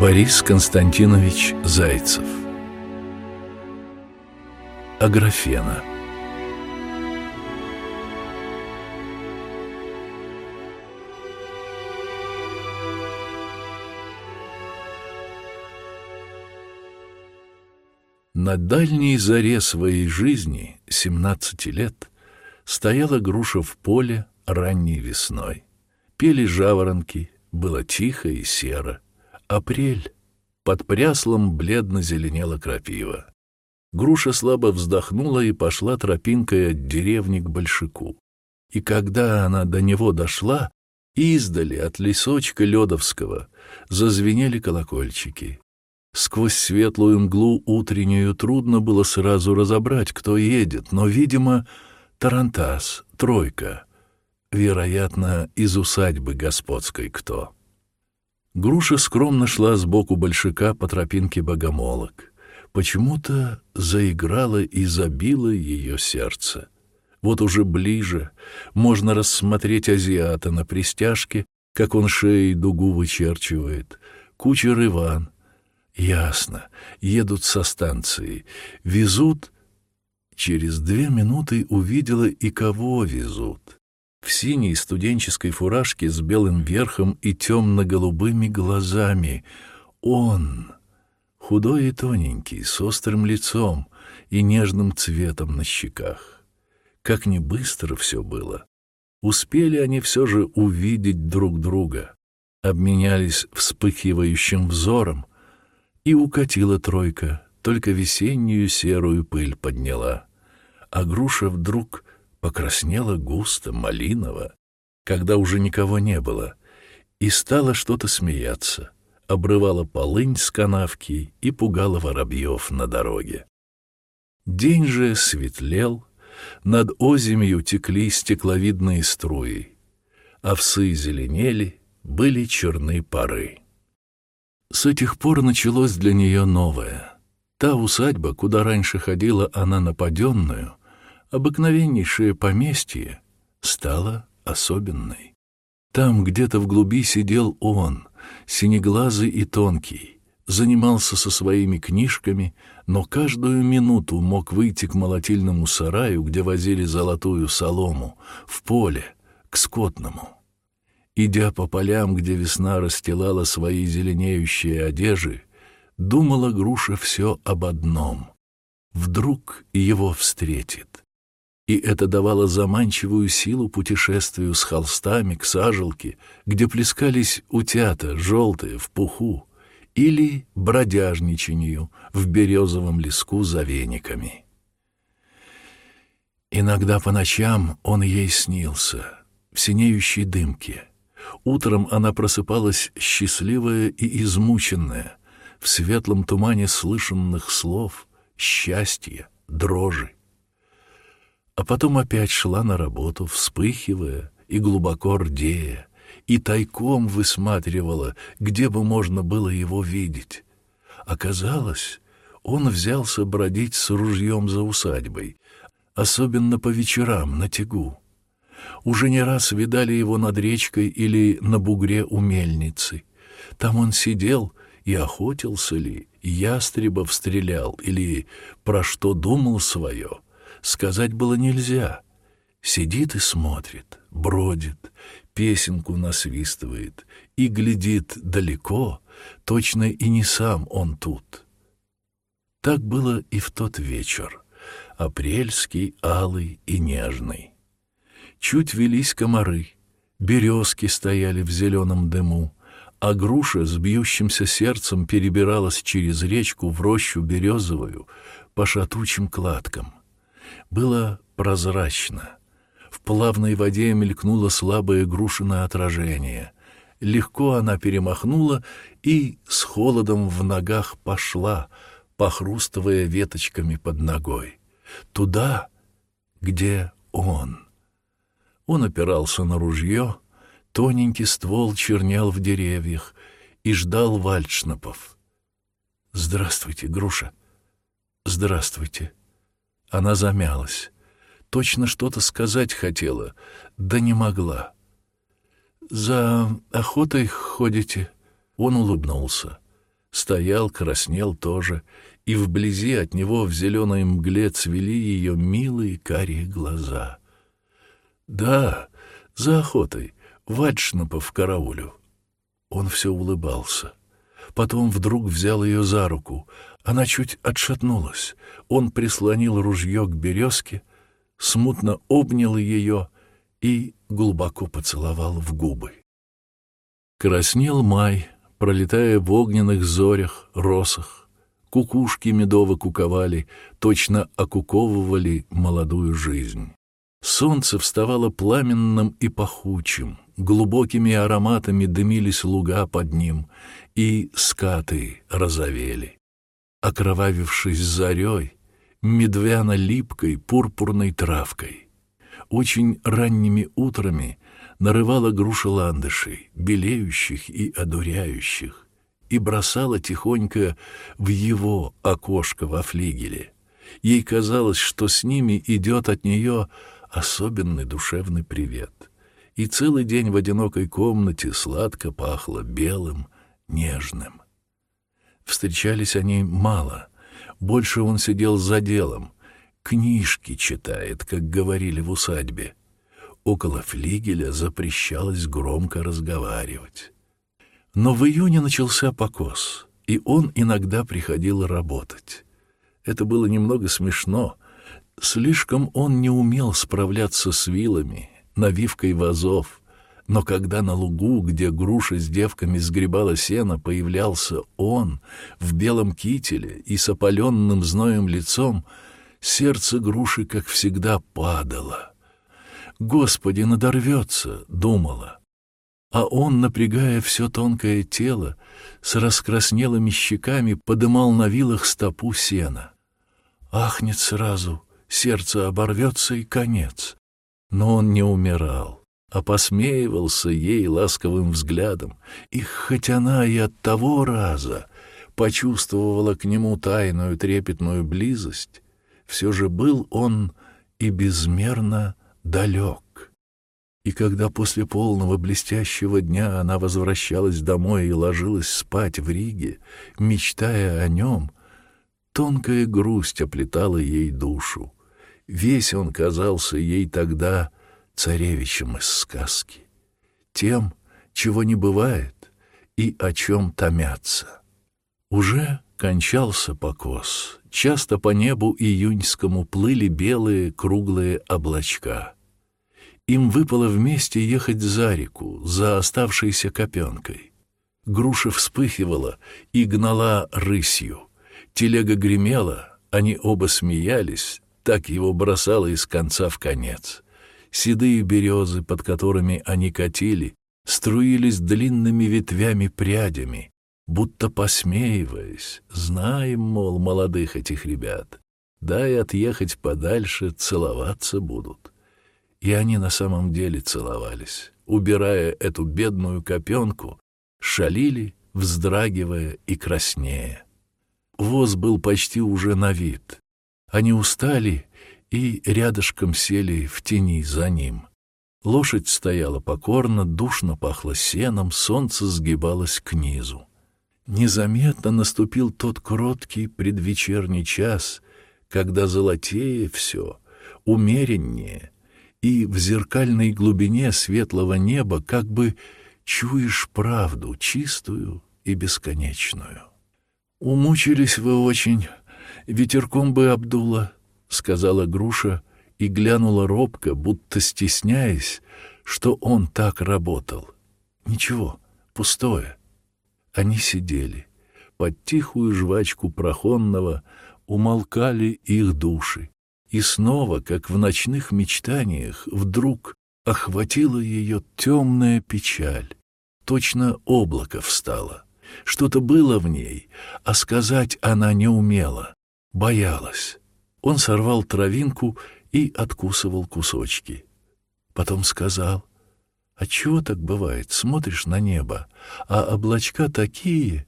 Борис Константинович Зайцев Аграфена На дальней заре своей жизни, 17 лет, стояла груша в поле ранней весной. Пели жаворонки, было тихо и серо. Апрель. Под пряслом бледно зеленела крапива. Груша слабо вздохнула и пошла тропинкой от деревни к большаку. И когда она до него дошла, издали от лесочка Ледовского зазвенели колокольчики. Сквозь светлую мглу утреннюю трудно было сразу разобрать, кто едет, но, видимо, Тарантас, тройка. Вероятно, из усадьбы господской кто. Груша скромно шла сбоку большака по тропинке богомолок. Почему-то заиграло и забило ее сердце. Вот уже ближе можно рассмотреть азиата на пристяжке, как он шеей дугу вычерчивает. Кучер Иван. Ясно. Едут со станции. Везут... Через две минуты увидела и кого везут в синей студенческой фуражке с белым верхом и темно-голубыми глазами. Он, худой и тоненький, с острым лицом и нежным цветом на щеках. Как не быстро все было. Успели они все же увидеть друг друга, обменялись вспыхивающим взором, и укатила тройка, только весеннюю серую пыль подняла. А груша вдруг покраснела густо, малиново, когда уже никого не было, и стала что-то смеяться, обрывала полынь с канавки и пугала воробьев на дороге. День же светлел, над озимью текли стекловидные струи, овсы зеленели, были черны пары. С этих пор началось для нее новое. Та усадьба, куда раньше ходила она нападенную, обыкновеннейшее поместье стало особенной. Там где-то в глуби сидел он, синеглазый и тонкий, занимался со своими книжками, но каждую минуту мог выйти к молотильному сараю, где возили золотую солому, в поле, к скотному. Идя по полям, где весна расстилала свои зеленеющие одежи, думала груша все об одном. Вдруг его встретит и это давало заманчивую силу путешествию с холстами к сажалке, где плескались утята, желтые, в пуху, или бродяжничанию в березовом леску за вениками. Иногда по ночам он ей снился, в синеющей дымке. Утром она просыпалась счастливая и измученная, в светлом тумане слышанных слов, счастья, дрожи а потом опять шла на работу, вспыхивая и глубоко рдея, и тайком высматривала, где бы можно было его видеть. Оказалось, он взялся бродить с ружьем за усадьбой, особенно по вечерам на тягу. Уже не раз видали его над речкой или на бугре у мельницы. Там он сидел и охотился ли, ястребов стрелял или про что думал свое — сказать было нельзя. Сидит и смотрит, бродит, песенку насвистывает и глядит далеко, точно и не сам он тут. Так было и в тот вечер, апрельский, алый и нежный. Чуть велись комары, березки стояли в зеленом дыму, а груша с бьющимся сердцем перебиралась через речку в рощу березовую по шатучим кладкам было прозрачно. В плавной воде мелькнуло слабое грушиное отражение. Легко она перемахнула и с холодом в ногах пошла, похрустывая веточками под ногой. Туда, где он. Он опирался на ружье, тоненький ствол чернял в деревьях и ждал вальшнапов. «Здравствуйте, груша!» «Здравствуйте!» Она замялась. Точно что-то сказать хотела, да не могла. «За охотой ходите?» Он улыбнулся. Стоял, краснел тоже, и вблизи от него в зеленой мгле цвели ее милые карие глаза. «Да, за охотой, Вальшнапа в караулю». Он все улыбался. Потом вдруг взял ее за руку. Она чуть отшатнулась. Он прислонил ружье к березке, смутно обнял ее и глубоко поцеловал в губы. Краснел май, пролетая в огненных зорях, росах. Кукушки медово куковали, точно окуковывали молодую жизнь. Солнце вставало пламенным и пахучим, глубокими ароматами дымились луга под ним, и скаты розовели. Окровавившись зарей, медвяно-липкой пурпурной травкой. Очень ранними утрами нарывала груша ландышей, белеющих и одуряющих, и бросала тихонько в его окошко во флигеле. Ей казалось, что с ними идет от нее особенный душевный привет. И целый день в одинокой комнате сладко пахло белым, нежным. Встречались они мало. Больше он сидел за делом. Книжки читает, как говорили в усадьбе. Около флигеля запрещалось громко разговаривать. Но в июне начался покос, и он иногда приходил работать. Это было немного смешно. Слишком он не умел справляться с вилами, навивкой вазов, но когда на лугу, где груша с девками сгребала сено, появлялся он в белом кителе и с опаленным зноем лицом, сердце груши, как всегда, падало. «Господи, надорвется!» — думала. А он, напрягая все тонкое тело, с раскраснелыми щеками подымал на вилах стопу сена. Ахнет сразу, сердце оборвется и конец. Но он не умирал а посмеивался ей ласковым взглядом, и хоть она и от того раза почувствовала к нему тайную трепетную близость, все же был он и безмерно далек. И когда после полного блестящего дня она возвращалась домой и ложилась спать в Риге, мечтая о нем, тонкая грусть оплетала ей душу. Весь он казался ей тогда царевичем из сказки, тем, чего не бывает и о чем томятся. Уже кончался покос, часто по небу июньскому плыли белые круглые облачка. Им выпало вместе ехать за реку, за оставшейся копенкой. Груша вспыхивала и гнала рысью. Телега гремела, они оба смеялись, так его бросало из конца в конец. Седые березы, под которыми они катили, струились длинными ветвями прядями, будто посмеиваясь, знаем, мол, молодых этих ребят, дай отъехать подальше, целоваться будут. И они на самом деле целовались, убирая эту бедную копенку, шалили, вздрагивая и краснея. Воз был почти уже на вид. Они устали и рядышком сели в тени за ним. Лошадь стояла покорно, душно пахло сеном, солнце сгибалось к низу. Незаметно наступил тот кроткий предвечерний час, когда золотее все, умереннее, и в зеркальной глубине светлого неба как бы чуешь правду чистую и бесконечную. Умучились вы очень, ветерком бы обдуло, — сказала Груша и глянула робко, будто стесняясь, что он так работал. Ничего, пустое. Они сидели. Под тихую жвачку прохонного умолкали их души. И снова, как в ночных мечтаниях, вдруг охватила ее темная печаль. Точно облако встало. Что-то было в ней, а сказать она не умела, боялась. Он сорвал травинку и откусывал кусочки. Потом сказал, «А чего так бывает? Смотришь на небо, а облачка такие,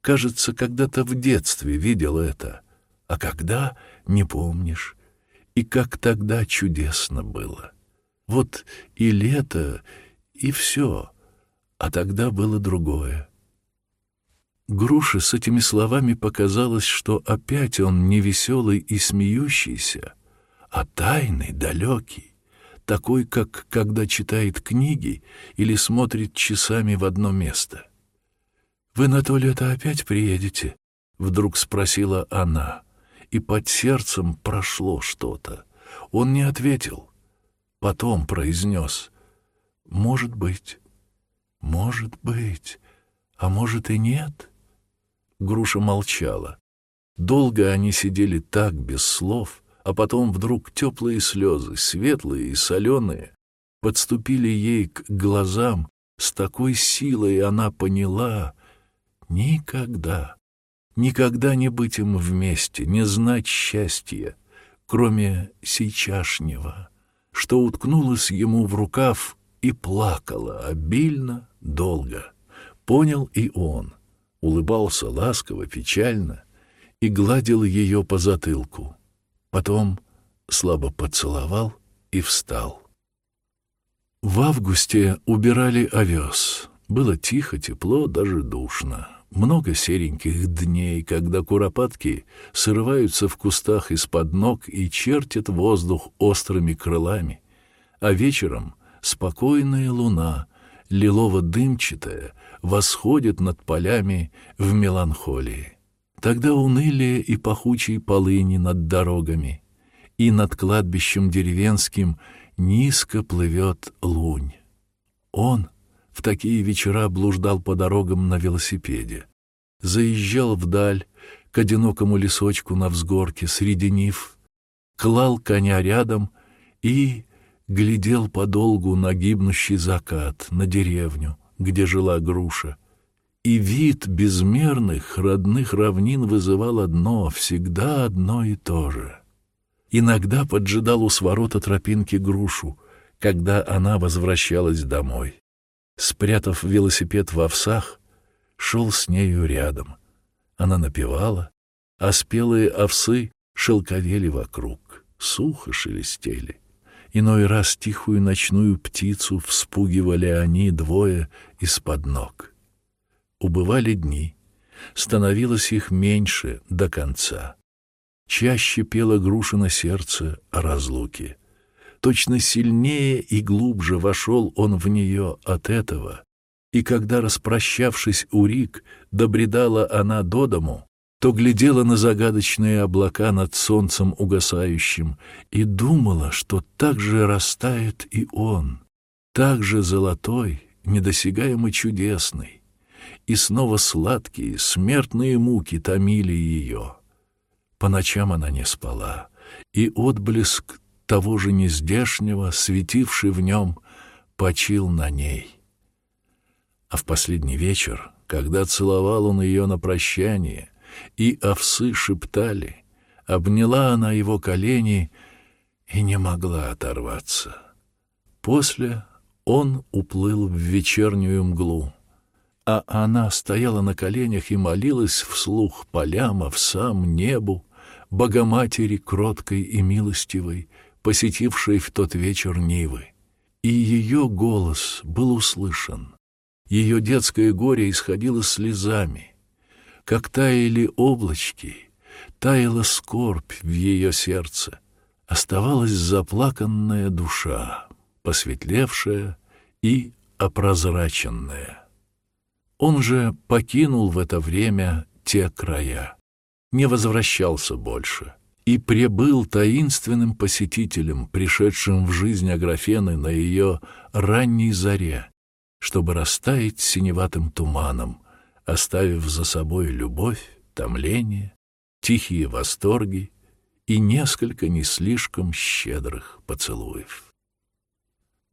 кажется, когда-то в детстве видел это, а когда — не помнишь, и как тогда чудесно было. Вот и лето, и все, а тогда было другое». Груше с этими словами показалось, что опять он не веселый и смеющийся, а тайный, далекий, такой, как когда читает книги или смотрит часами в одно место. «Вы на то лето опять приедете?» — вдруг спросила она, и под сердцем прошло что-то. Он не ответил, потом произнес «Может быть, может быть, а может и нет». Груша молчала. Долго они сидели так, без слов, а потом вдруг теплые слезы, светлые и соленые, подступили ей к глазам, с такой силой она поняла — никогда, никогда не быть им вместе, не знать счастья, кроме сейчашнего, что уткнулась ему в рукав и плакала обильно, долго. Понял и он — улыбался ласково, печально и гладил ее по затылку. Потом слабо поцеловал и встал. В августе убирали овес. Было тихо, тепло, даже душно. Много сереньких дней, когда куропатки срываются в кустах из-под ног и чертят воздух острыми крылами, а вечером спокойная луна, лилово-дымчатая, восходит над полями в меланхолии. Тогда унылие и пахучие полыни над дорогами, и над кладбищем деревенским низко плывет лунь. Он в такие вечера блуждал по дорогам на велосипеде, заезжал вдаль к одинокому лесочку на взгорке среди нив, клал коня рядом и глядел подолгу на гибнущий закат, на деревню, где жила груша. И вид безмерных родных равнин вызывал одно, всегда одно и то же. Иногда поджидал у сворота тропинки грушу, когда она возвращалась домой. Спрятав велосипед в овсах, шел с нею рядом. Она напевала, а спелые овсы шелковели вокруг, сухо шелестели. Иной раз тихую ночную птицу вспугивали они двое из-под ног. Убывали дни, становилось их меньше до конца. Чаще пела груша на сердце о разлуке. Точно сильнее и глубже вошел он в нее от этого, и когда, распрощавшись у Рик, добредала она до дому, то глядела на загадочные облака над солнцем угасающим и думала, что так же растает и он, так же золотой, недосягаемо чудесный. И снова сладкие, смертные муки томили ее. По ночам она не спала, и отблеск того же нездешнего, светивший в нем, почил на ней. А в последний вечер, когда целовал он ее на прощание, и овсы шептали. Обняла она его колени и не могла оторваться. После он уплыл в вечернюю мглу, а она стояла на коленях и молилась вслух полям, овсам, небу, Богоматери кроткой и милостивой, посетившей в тот вечер Нивы. И ее голос был услышан. Ее детское горе исходило слезами — как таяли облачки, таяла скорбь в ее сердце, оставалась заплаканная душа, посветлевшая и опрозраченная. Он же покинул в это время те края, не возвращался больше и прибыл таинственным посетителем, пришедшим в жизнь Аграфены на ее ранней заре, чтобы растаять синеватым туманом, оставив за собой любовь, томление, тихие восторги и несколько не слишком щедрых поцелуев.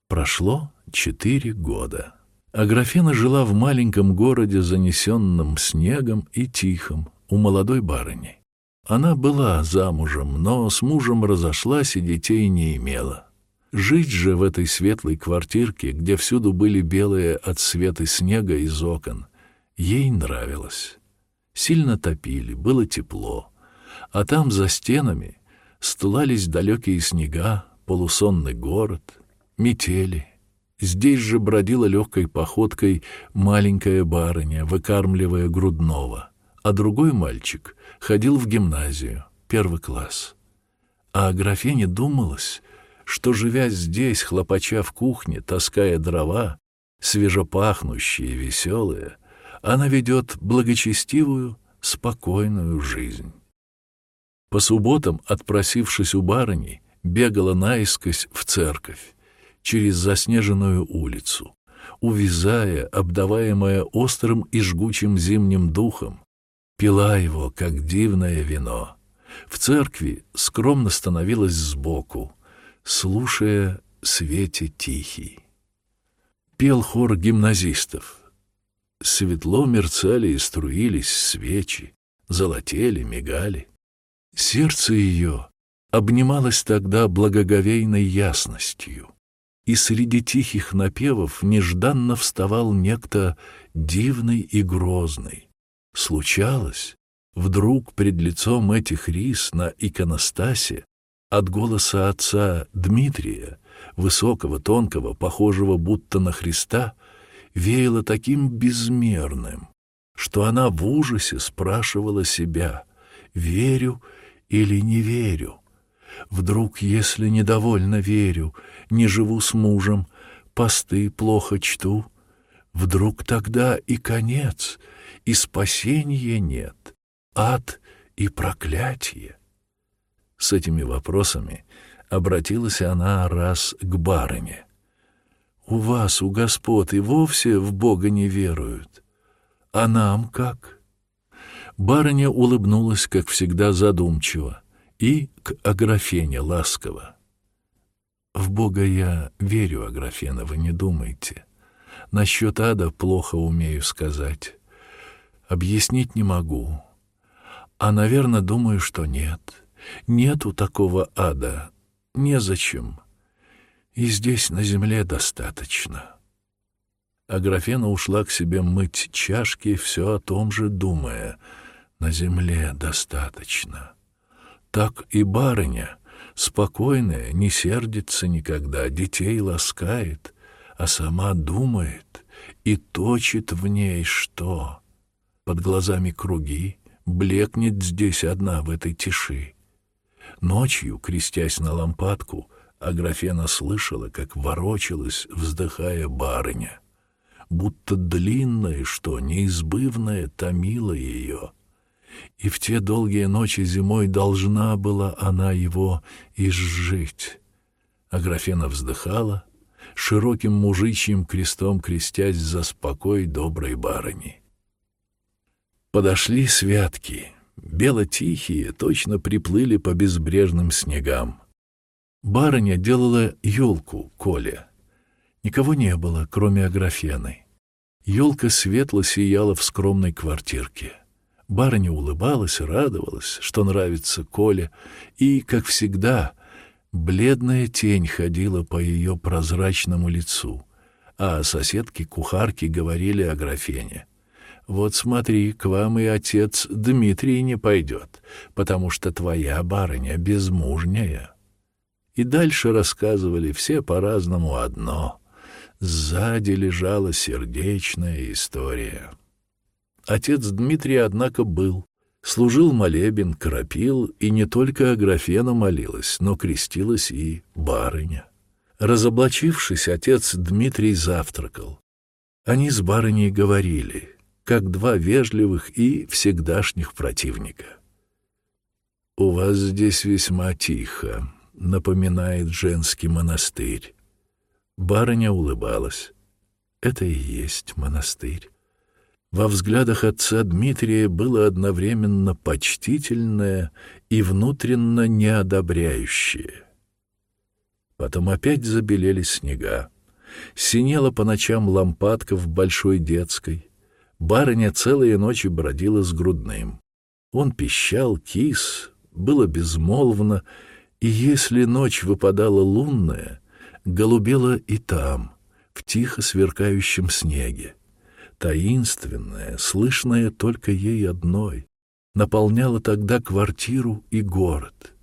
Прошло четыре года. Аграфена жила в маленьком городе, занесенном снегом и тихом, у молодой барыни. Она была замужем, но с мужем разошлась и детей не имела. Жить же в этой светлой квартирке, где всюду были белые от света снега из окон, Ей нравилось. Сильно топили, было тепло. А там, за стенами, стлались далекие снега, полусонный город, метели, Здесь же бродила легкой походкой маленькая барыня, выкармливая грудного, а другой мальчик ходил в гимназию, первый класс. А графине думалось, что, живя здесь, хлопача в кухне, таская дрова, свежепахнущие, веселые, она ведет благочестивую, спокойную жизнь. По субботам, отпросившись у барыни, бегала наискось в церковь, через заснеженную улицу, увязая, обдаваемая острым и жгучим зимним духом, пила его, как дивное вино. В церкви скромно становилась сбоку, слушая свете тихий. Пел хор гимназистов. Светло мерцали и струились свечи, золотели, мигали. Сердце ее обнималось тогда благоговейной ясностью и среди тихих напевов нежданно вставал некто дивный и грозный. Случалось, вдруг пред лицом этих рис на иконостасе от голоса отца Дмитрия, высокого, тонкого, похожего будто на Христа, веяло таким безмерным, что она в ужасе спрашивала себя, верю или не верю. Вдруг, если недовольно верю, не живу с мужем, посты плохо чту, вдруг тогда и конец, и спасения нет, ад и проклятие. С этими вопросами обратилась она раз к барыне. «У вас, у господ, и вовсе в Бога не веруют. А нам как?» Барыня улыбнулась, как всегда, задумчиво и к Аграфене ласково. «В Бога я верю, Аграфена, вы не думайте. Насчет ада плохо умею сказать. Объяснить не могу. А, наверное, думаю, что нет. Нету такого ада. Незачем. И здесь, на земле, достаточно». Аграфена ушла к себе мыть чашки, все о том же думая. «На земле достаточно». Так и барыня, спокойная, не сердится никогда, детей ласкает, а сама думает и точит в ней что? Под глазами круги, блекнет здесь одна в этой тиши. Ночью, крестясь на лампадку, Аграфена слышала, как ворочалась, вздыхая барыня. Будто длинное что, неизбывное, томило ее — и в те долгие ночи зимой должна была она его изжить. Аграфена вздыхала, широким мужичьим крестом крестясь за спокой доброй барыни. Подошли святки, бело-тихие, точно приплыли по безбрежным снегам. Барыня делала елку Коля. Никого не было, кроме Аграфены. Елка светло сияла в скромной квартирке. Барыня улыбалась, радовалась, что нравится Коле, и, как всегда, бледная тень ходила по ее прозрачному лицу, а соседки-кухарки говорили о графене. «Вот смотри, к вам и отец Дмитрий не пойдет, потому что твоя барыня безмужняя». И дальше рассказывали все по-разному одно. Сзади лежала сердечная история. Отец Дмитрия, однако, был. Служил молебен, кропил, и не только Аграфена молилась, но крестилась и барыня. Разоблачившись, отец Дмитрий завтракал. Они с барыней говорили, как два вежливых и всегдашних противника. «У вас здесь весьма тихо», — напоминает женский монастырь. Барыня улыбалась. «Это и есть монастырь». Во взглядах отца Дмитрия было одновременно почтительное и внутренно неодобряющее. Потом опять забелели снега. Синела по ночам лампадка в большой детской. Барыня целые ночи бродила с грудным. Он пищал, кис, было безмолвно, и если ночь выпадала лунная, голубела и там, в тихо сверкающем снеге таинственное, слышное только ей одной, наполняло тогда квартиру и город.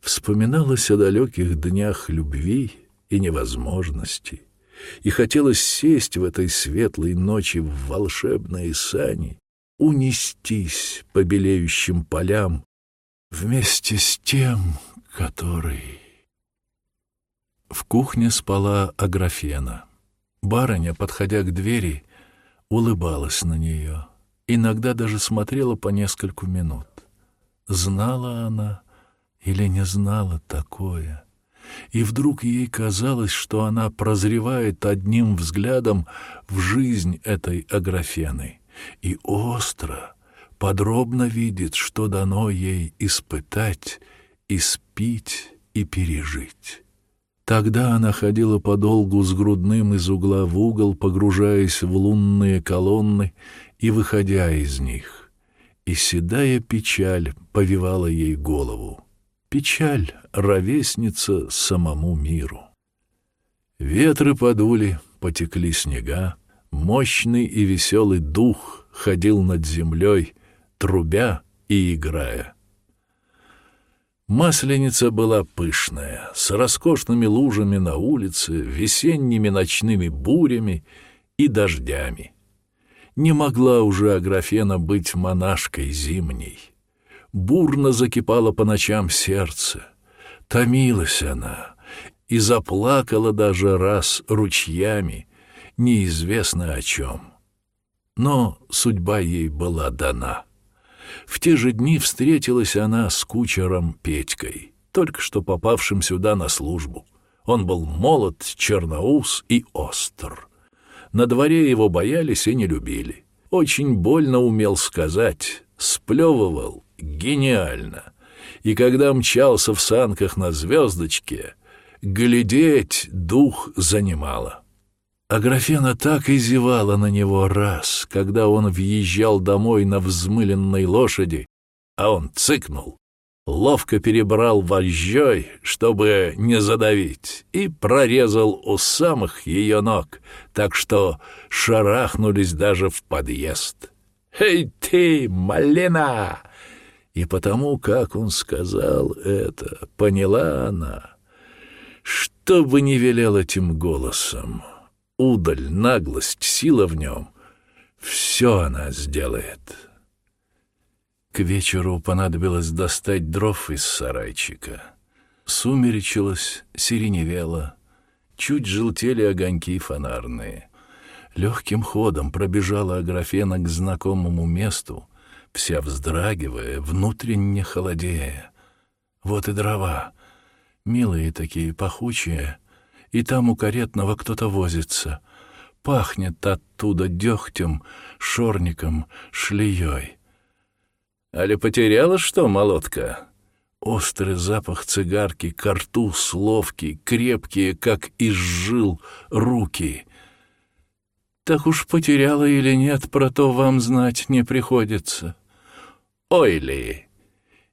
Вспоминалось о далеких днях любви и невозможности, и хотелось сесть в этой светлой ночи в волшебные сани, унестись по белеющим полям вместе с тем, который... В кухне спала Аграфена. Барыня, подходя к двери, улыбалась на нее. Иногда даже смотрела по нескольку минут. Знала она или не знала такое? И вдруг ей казалось, что она прозревает одним взглядом в жизнь этой Аграфены и остро, подробно видит, что дано ей испытать, испить и пережить. Тогда она ходила подолгу с грудным из угла в угол, погружаясь в лунные колонны и выходя из них. И седая печаль повивала ей голову. Печаль — ровесница самому миру. Ветры подули, потекли снега, мощный и веселый дух ходил над землей, трубя и играя. Масленица была пышная, с роскошными лужами на улице, весенними ночными бурями и дождями. Не могла уже Аграфена быть монашкой зимней. Бурно закипало по ночам сердце. Томилась она и заплакала даже раз ручьями, неизвестно о чем. Но судьба ей была дана. В те же дни встретилась она с кучером Петькой, только что попавшим сюда на службу. Он был молод, черноус и остр. На дворе его боялись и не любили. Очень больно умел сказать, сплевывал гениально. И когда мчался в санках на звездочке, глядеть дух занимало. Аграфена так и зевала на него раз, когда он въезжал домой на взмыленной лошади, а он цыкнул, ловко перебрал вожжой, чтобы не задавить, и прорезал у самых ее ног, так что шарахнулись даже в подъезд. «Эй ты, малина!» И потому, как он сказал это, поняла она, что бы не велел этим голосом удаль, наглость, сила в нем — все она сделает. К вечеру понадобилось достать дров из сарайчика. Сумеречилось, сиреневело, чуть желтели огоньки фонарные. Легким ходом пробежала Аграфена к знакомому месту, вся вздрагивая, внутренне холодея. Вот и дрова, милые такие, пахучие, и там у каретного кто-то возится. Пахнет оттуда дегтем, шорником, шлеей. Али потеряла что, молотка? Острый запах цигарки, картуз ловкий, крепкие, как из жил, руки. Так уж потеряла или нет, про то вам знать не приходится. Ой ли!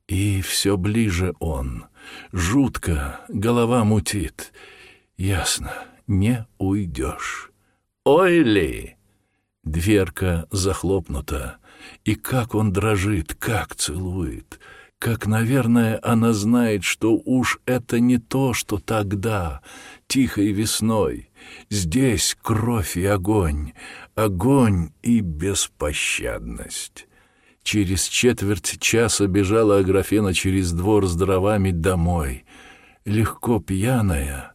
И все ближе он. Жутко, голова мутит — Ясно, не уйдешь. Ой ли! Дверка захлопнута, и как он дрожит, как целует, как, наверное, она знает, что уж это не то, что тогда, тихой весной. Здесь кровь и огонь, огонь и беспощадность. Через четверть часа бежала Аграфена через двор с дровами домой, легко пьяная,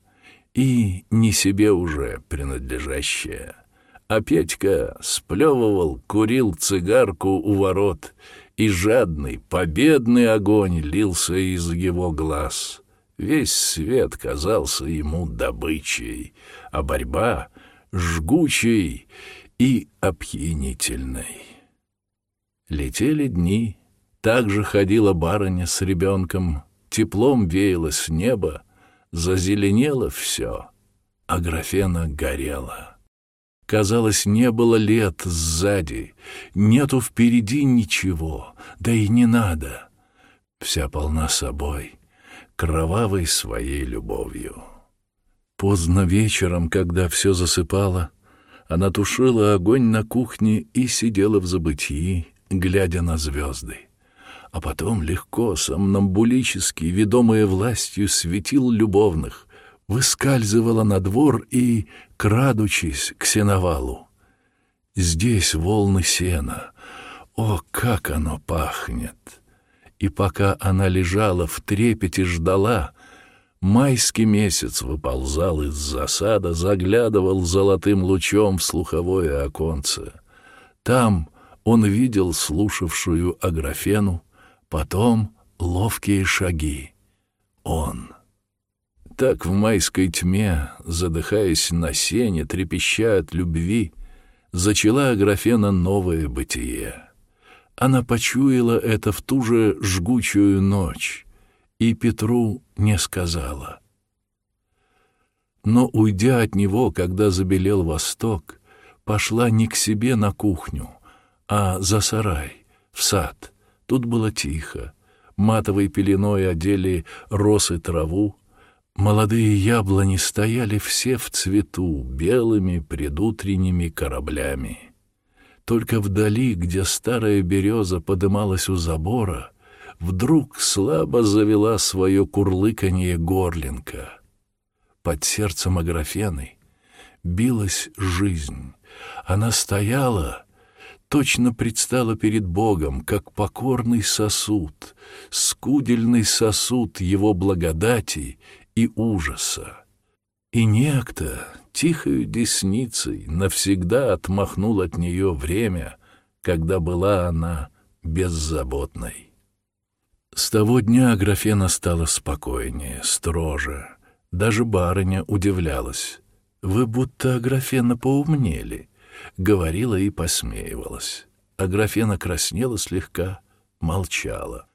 и не себе уже принадлежащее. А Петька сплевывал, курил цигарку у ворот, и жадный, победный огонь лился из его глаз. Весь свет казался ему добычей, а борьба — жгучей и опьянительной. Летели дни, так же ходила барыня с ребенком, теплом веяло с неба, Зазеленело все, а графена горела. Казалось, не было лет сзади, нету впереди ничего, да и не надо. Вся полна собой, кровавой своей любовью. Поздно вечером, когда все засыпало, она тушила огонь на кухне и сидела в забытии, глядя на звезды а потом легко, сомнамбулически, ведомая властью, светил любовных, выскальзывала на двор и, крадучись к сеновалу. Здесь волны сена. О, как оно пахнет! И пока она лежала в трепете ждала, майский месяц выползал из засада, заглядывал золотым лучом в слуховое оконце. Там он видел слушавшую Аграфену, потом ловкие шаги. Он. Так в майской тьме, задыхаясь на сене, трепеща от любви, зачала Аграфена новое бытие. Она почуяла это в ту же жгучую ночь, и Петру не сказала. Но, уйдя от него, когда забелел восток, пошла не к себе на кухню, а за сарай, в сад. Тут было тихо. Матовой пеленой одели росы траву. Молодые яблони стояли все в цвету, белыми предутренними кораблями. Только вдали, где старая береза подымалась у забора, вдруг слабо завела свое курлыканье горлинка. Под сердцем Аграфены билась жизнь. Она стояла, точно предстала перед Богом, как покорный сосуд, скудельный сосуд его благодати и ужаса. И некто, тихою десницей навсегда отмахнул от нее время, когда была она беззаботной. С того дня Аграфена стала спокойнее, строже. Даже барыня удивлялась. «Вы будто Аграфена поумнели», — говорила и посмеивалась. Аграфена краснела слегка, молчала.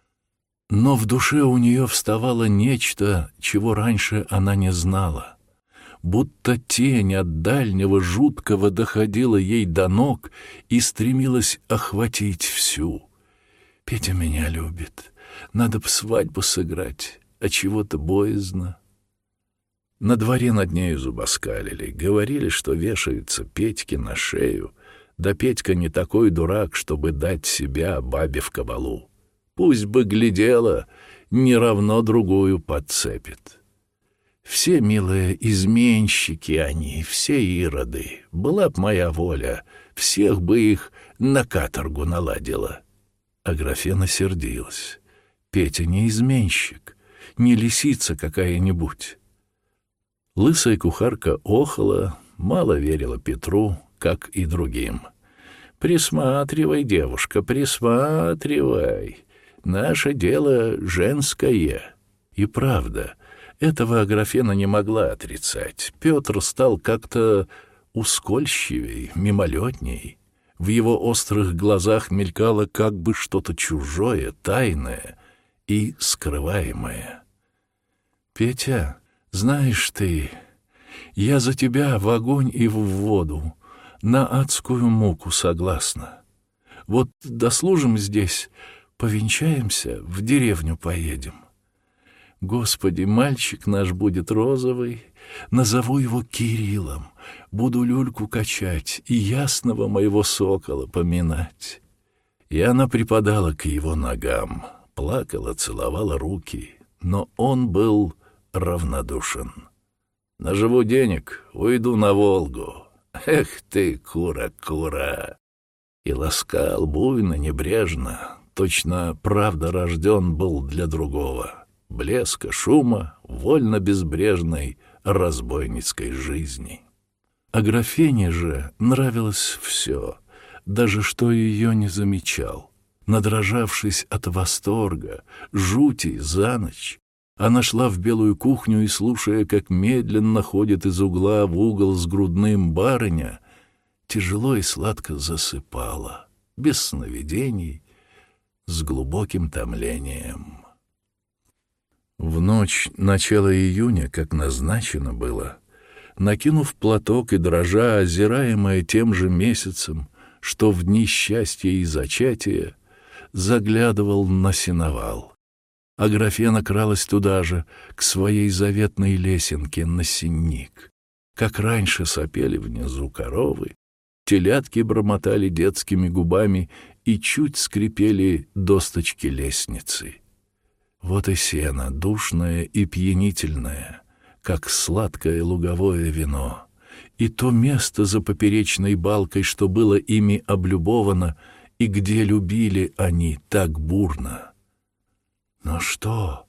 Но в душе у нее вставало нечто, чего раньше она не знала — будто тень от дальнего жуткого доходила ей до ног и стремилась охватить всю. «Петя меня любит. Надо б свадьбу сыграть, а чего-то боязно». На дворе над нею зубоскалили, говорили, что вешаются Петьки на шею, да Петька не такой дурак, чтобы дать себя бабе в кабалу. Пусть бы глядела, не равно другую подцепит. Все, милые, изменщики они, все ироды. Была б моя воля, всех бы их на каторгу наладила. А графена сердилась. Петя не изменщик, не лисица какая-нибудь. Лысая кухарка охала, мало верила Петру, как и другим. «Присматривай, девушка, присматривай. Наше дело женское». И правда — этого Аграфена не могла отрицать. Петр стал как-то ускольщивей, мимолетней. В его острых глазах мелькало как бы что-то чужое, тайное и скрываемое. «Петя, знаешь ты, я за тебя в огонь и в воду, на адскую муку согласна. Вот дослужим здесь, повенчаемся, в деревню поедем». Господи, мальчик наш будет розовый, назову его Кириллом, буду люльку качать и ясного моего сокола поминать. И она припадала к его ногам, плакала, целовала руки, но он был равнодушен. «Наживу денег, уйду на Волгу. Эх ты, кура-кура!» И ласкал буйно, небрежно, точно правда рожден был для другого блеска, шума, вольно-безбрежной разбойницкой жизни. А графине же нравилось все, даже что ее не замечал. Надрожавшись от восторга, жути за ночь, она шла в белую кухню и, слушая, как медленно ходит из угла в угол с грудным барыня, тяжело и сладко засыпала, без сновидений, с глубоким томлением. В ночь начала июня, как назначено было, накинув платок и дрожа, озираемая тем же месяцем, что в дни счастья и зачатия, заглядывал на сеновал. А графена кралась туда же, к своей заветной лесенке на синник. Как раньше сопели внизу коровы, телятки бормотали детскими губами и чуть скрипели досточки лестницы. Вот и сено, душное и пьянительное, как сладкое луговое вино, и то место за поперечной балкой, что было ими облюбовано, и где любили они так бурно. Но что?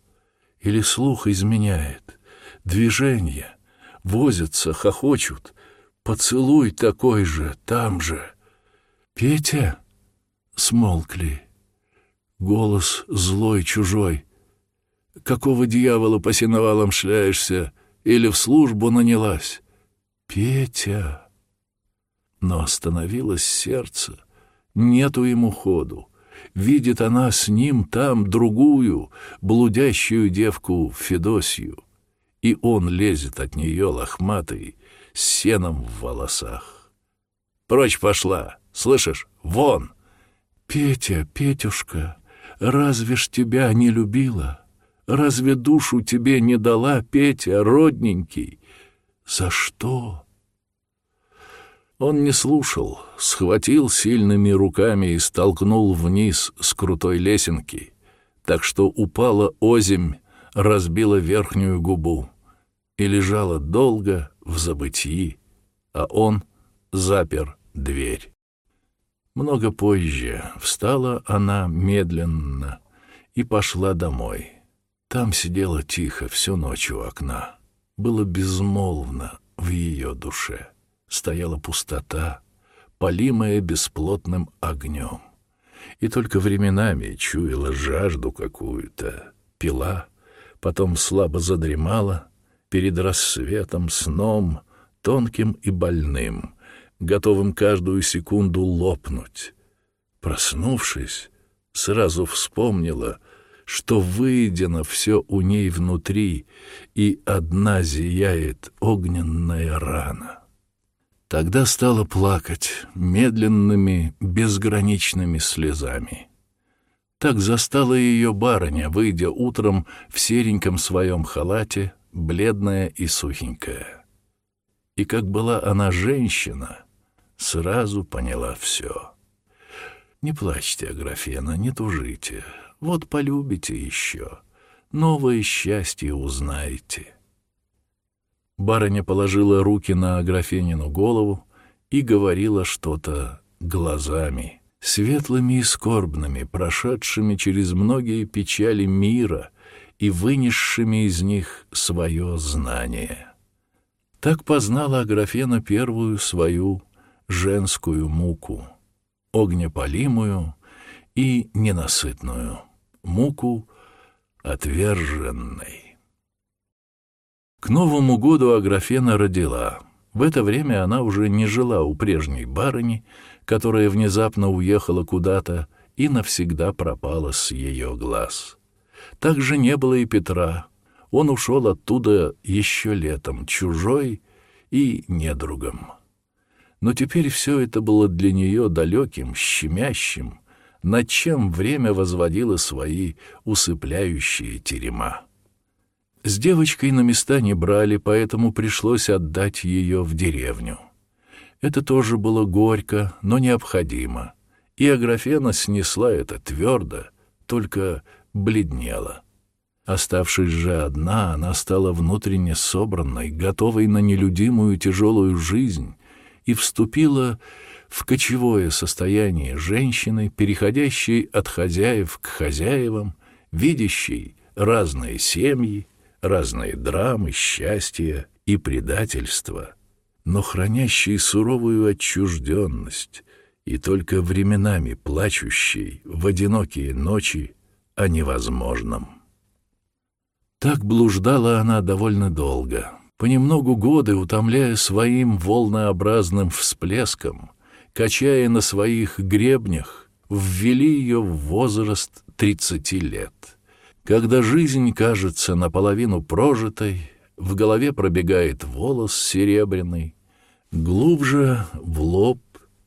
Или слух изменяет? Движение. Возятся, хохочут. Поцелуй такой же, там же. Петя? Смолкли. Голос злой, чужой. Какого дьявола по сеновалам шляешься? Или в службу нанялась? Петя! Но остановилось сердце. Нету ему ходу. Видит она с ним там другую, блудящую девку Федосью. И он лезет от нее лохматый, с сеном в волосах. «Прочь пошла! Слышишь? Вон!» «Петя, Петюшка, разве ж тебя не любила? Разве душу тебе не дала, Петя, родненький? За что?» Он не слушал, схватил сильными руками и столкнул вниз с крутой лесенки, так что упала озимь, разбила верхнюю губу и лежала долго в забытии, а он запер дверь. Много позже встала она медленно и пошла домой. Там сидела тихо всю ночь у окна. Было безмолвно в ее душе стояла пустота, полимая бесплотным огнем. И только временами чуяла жажду какую-то, пила, потом слабо задремала, перед рассветом, сном, тонким и больным, готовым каждую секунду лопнуть. Проснувшись, сразу вспомнила, что выедено все у ней внутри, и одна зияет огненная рана. Тогда стала плакать медленными, безграничными слезами. Так застала ее барыня, выйдя утром в сереньком своем халате, бледная и сухенькая. И как была она женщина, сразу поняла все. Не плачьте, Аграфена, не тужите, вот полюбите еще, новое счастье узнаете. Барыня положила руки на Аграфенину голову и говорила что-то глазами, светлыми и скорбными, прошедшими через многие печали мира и вынесшими из них свое знание. Так познала Аграфена первую свою женскую муку, огнеполимую и ненасытную, муку отверженной. К Новому году Аграфена родила. В это время она уже не жила у прежней барыни, которая внезапно уехала куда-то и навсегда пропала с ее глаз. Также не было и Петра. Он ушел оттуда еще летом, чужой и недругом. Но теперь все это было для нее далеким, щемящим, над чем время возводило свои усыпляющие терема. С девочкой на места не брали, поэтому пришлось отдать ее в деревню. Это тоже было горько, но необходимо. И Аграфена снесла это твердо, только бледнела. Оставшись же одна, она стала внутренне собранной, готовой на нелюдимую тяжелую жизнь, и вступила в кочевое состояние женщины, переходящей от хозяев к хозяевам, видящей разные семьи, разные драмы, счастья и предательства, но хранящий суровую отчужденность и только временами плачущий в одинокие ночи о невозможном. Так блуждала она довольно долго, понемногу годы утомляя своим волнообразным всплеском, качая на своих гребнях, ввели ее в возраст тридцати лет — когда жизнь кажется наполовину прожитой, в голове пробегает волос серебряный, глубже в лоб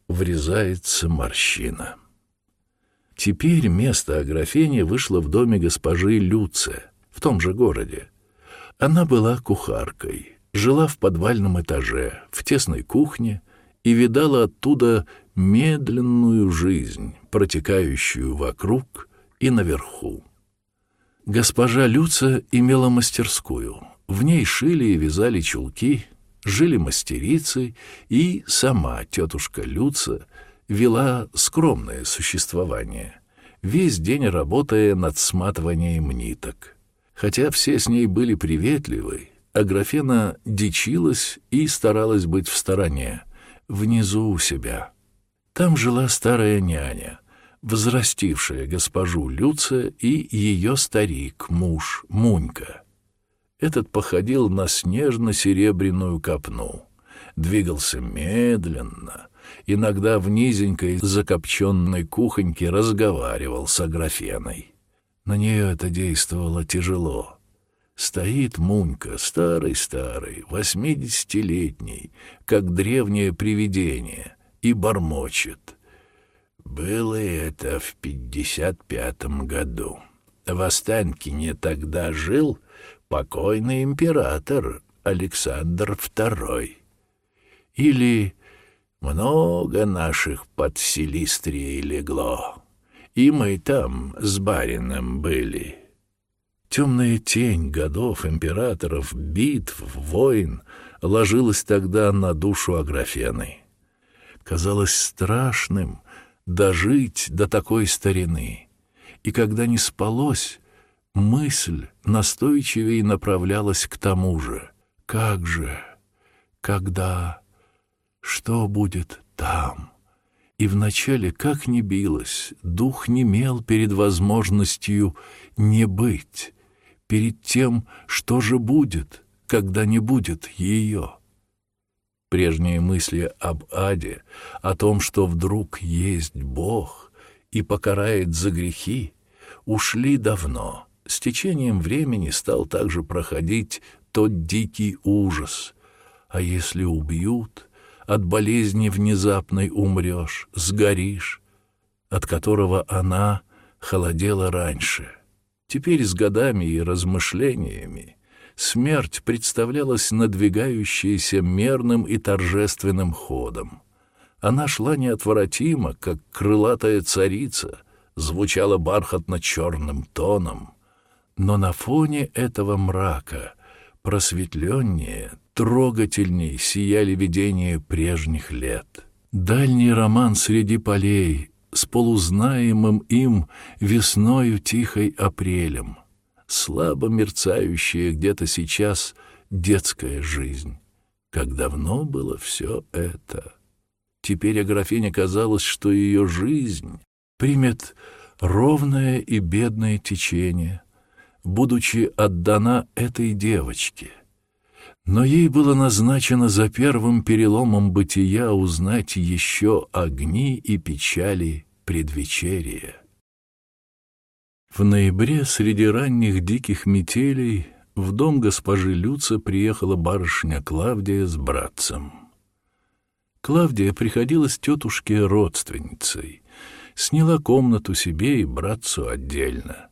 врезается морщина. Теперь место Аграфени вышло в доме госпожи Люце, в том же городе. Она была кухаркой, жила в подвальном этаже, в тесной кухне и видала оттуда медленную жизнь, протекающую вокруг и наверху. Госпожа Люца имела мастерскую. В ней шили и вязали чулки, жили мастерицы, и сама тетушка Люца вела скромное существование, весь день работая над сматыванием ниток. Хотя все с ней были приветливы, Аграфена дичилась и старалась быть в стороне, внизу у себя. Там жила старая няня, возрастившая госпожу Люция и ее старик, муж Мунька. Этот походил на снежно-серебряную копну, двигался медленно, иногда в низенькой закопченной кухоньке разговаривал с Аграфеной. На нее это действовало тяжело. Стоит Мунька, старый-старый, восьмидесятилетний, как древнее привидение, и бормочет. Было это в пятьдесят пятом году. В Останкине тогда жил покойный император Александр II. Или много наших под Силистрией легло, и мы там с барином были». Темная тень годов императоров, битв, войн ложилась тогда на душу Аграфены. Казалось страшным дожить до такой старины. И когда не спалось, мысль настойчивее направлялась к тому же. Как же, когда, что будет там? И вначале, как ни билось, дух не мел перед возможностью не быть, перед тем, что же будет, когда не будет ее. Прежние мысли об аде, о том, что вдруг есть Бог и покарает за грехи, ушли давно. С течением времени стал также проходить тот дикий ужас. А если убьют, от болезни внезапной умрешь, сгоришь, от которого она холодела раньше — Теперь с годами и размышлениями смерть представлялась надвигающейся мерным и торжественным ходом. Она шла неотвратимо, как крылатая царица, звучала бархатно-черным тоном, но на фоне этого мрака просветленнее, трогательней сияли видения прежних лет. Дальний роман среди полей, с полузнаемым им весною тихой апрелем, слабо мерцающая где-то сейчас детская жизнь. Как давно было все это! Теперь Аграфене казалось, что ее жизнь примет ровное и бедное течение, будучи отдана этой девочке — но ей было назначено за первым переломом бытия узнать еще огни и печали предвечерия. В ноябре среди ранних диких метелей в дом госпожи Люца приехала барышня Клавдия с братцем. Клавдия приходилась тетушке родственницей, сняла комнату себе и братцу отдельно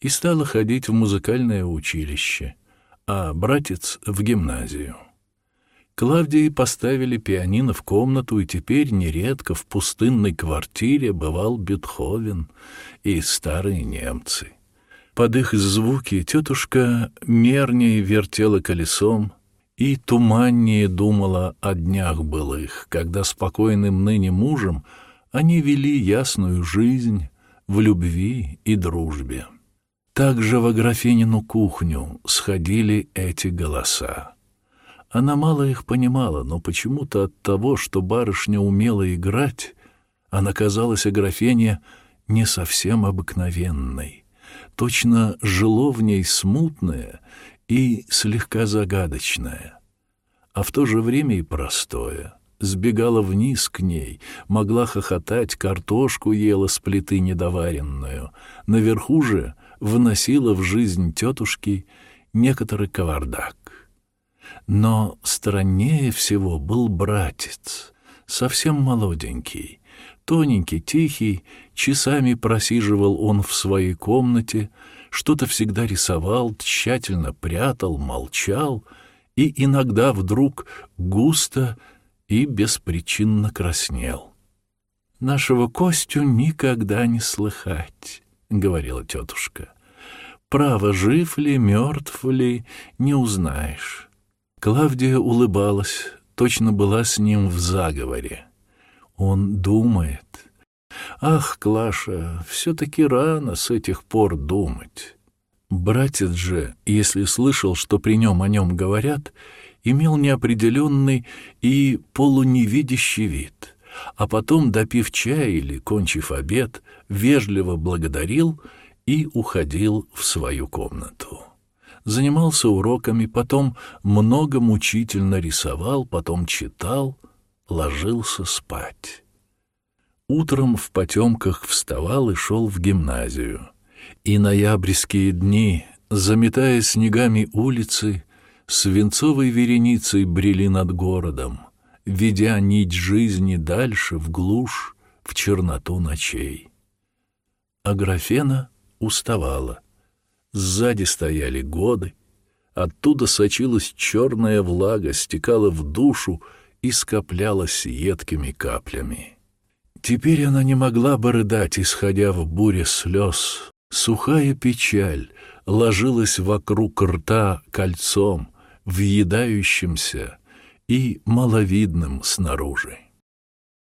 и стала ходить в музыкальное училище — а братец — в гимназию. Клавдии поставили пианино в комнату, и теперь нередко в пустынной квартире бывал Бетховен и старые немцы. Под их звуки тетушка мернее вертела колесом и туманнее думала о днях былых, когда спокойным ныне мужем они вели ясную жизнь в любви и дружбе. Также в Аграфенину кухню сходили эти голоса. Она мало их понимала, но почему-то от того, что барышня умела играть, она казалась Аграфене не совсем обыкновенной. Точно жило в ней смутное и слегка загадочное, а в то же время и простое. Сбегала вниз к ней, могла хохотать, картошку ела с плиты недоваренную. Наверху же — вносила в жизнь тетушки некоторый кавардак. Но страннее всего был братец, совсем молоденький, тоненький, тихий, часами просиживал он в своей комнате, что-то всегда рисовал, тщательно прятал, молчал и иногда вдруг густо и беспричинно краснел. «Нашего Костю никогда не слыхать», — говорила тетушка. Право, жив ли, мертв ли, не узнаешь. Клавдия улыбалась, точно была с ним в заговоре. Он думает. Ах, Клаша, все-таки рано с этих пор думать. Братец же, если слышал, что при нем о нем говорят, имел неопределенный и полуневидящий вид, а потом, допив чай или кончив обед, вежливо благодарил и уходил в свою комнату. Занимался уроками, потом много мучительно рисовал, потом читал, ложился спать. Утром в потемках вставал и шел в гимназию. И ноябрьские дни, заметая снегами улицы, свинцовой вереницей брели над городом, ведя нить жизни дальше в глушь, в черноту ночей. А графена уставала. Сзади стояли годы, оттуда сочилась черная влага, стекала в душу и скоплялась едкими каплями. Теперь она не могла бы рыдать, исходя в буре слез. Сухая печаль ложилась вокруг рта кольцом, въедающимся и маловидным снаружи.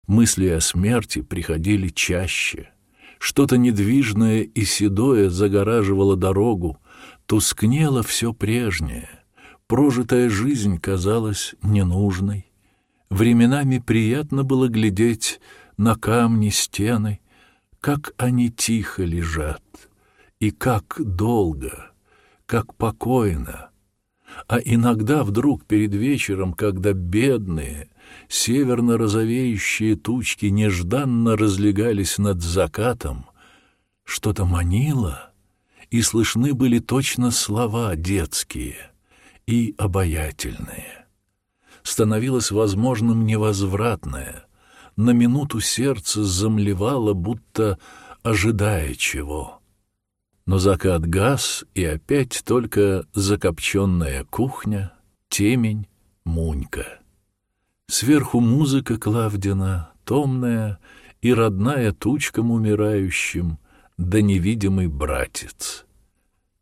Мысли о смерти приходили чаще. Что-то недвижное и седое загораживало дорогу, тускнело все прежнее. Прожитая жизнь казалась ненужной. Временами приятно было глядеть на камни, стены, как они тихо лежат, и как долго, как покойно, а иногда вдруг перед вечером, когда бедные, северно-розовеющие тучки нежданно разлегались над закатом, что-то манило, и слышны были точно слова детские и обаятельные. Становилось возможным невозвратное, на минуту сердце замлевало, будто ожидая чего — но закат газ, и опять только закопченная кухня, темень, мунька. Сверху музыка Клавдина, томная и родная тучкам умирающим, да невидимый братец.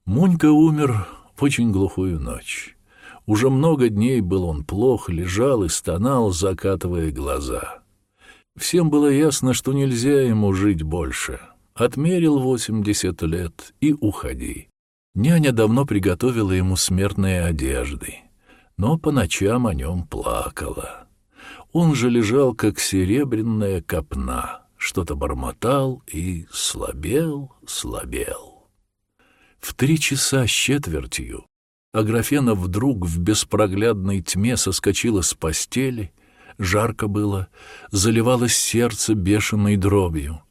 Мунька умер в очень глухую ночь. Уже много дней был он плох, лежал и стонал, закатывая глаза. Всем было ясно, что нельзя ему жить больше — Отмерил восемьдесят лет и уходи. Няня давно приготовила ему смертные одежды, но по ночам о нем плакала. Он же лежал, как серебряная копна, что-то бормотал и слабел, слабел. В три часа с четвертью Аграфена вдруг в беспроглядной тьме соскочила с постели, жарко было, заливалось сердце бешеной дробью.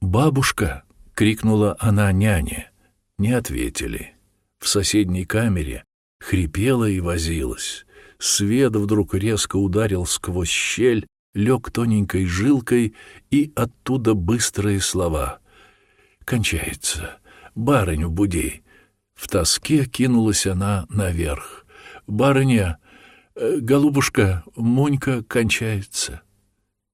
«Бабушка!» — крикнула она няне. Не ответили. В соседней камере хрипела и возилась. Свет вдруг резко ударил сквозь щель, лег тоненькой жилкой, и оттуда быстрые слова. «Кончается. Барыню буди». В тоске кинулась она наверх. «Барыня, э, голубушка, Монька кончается».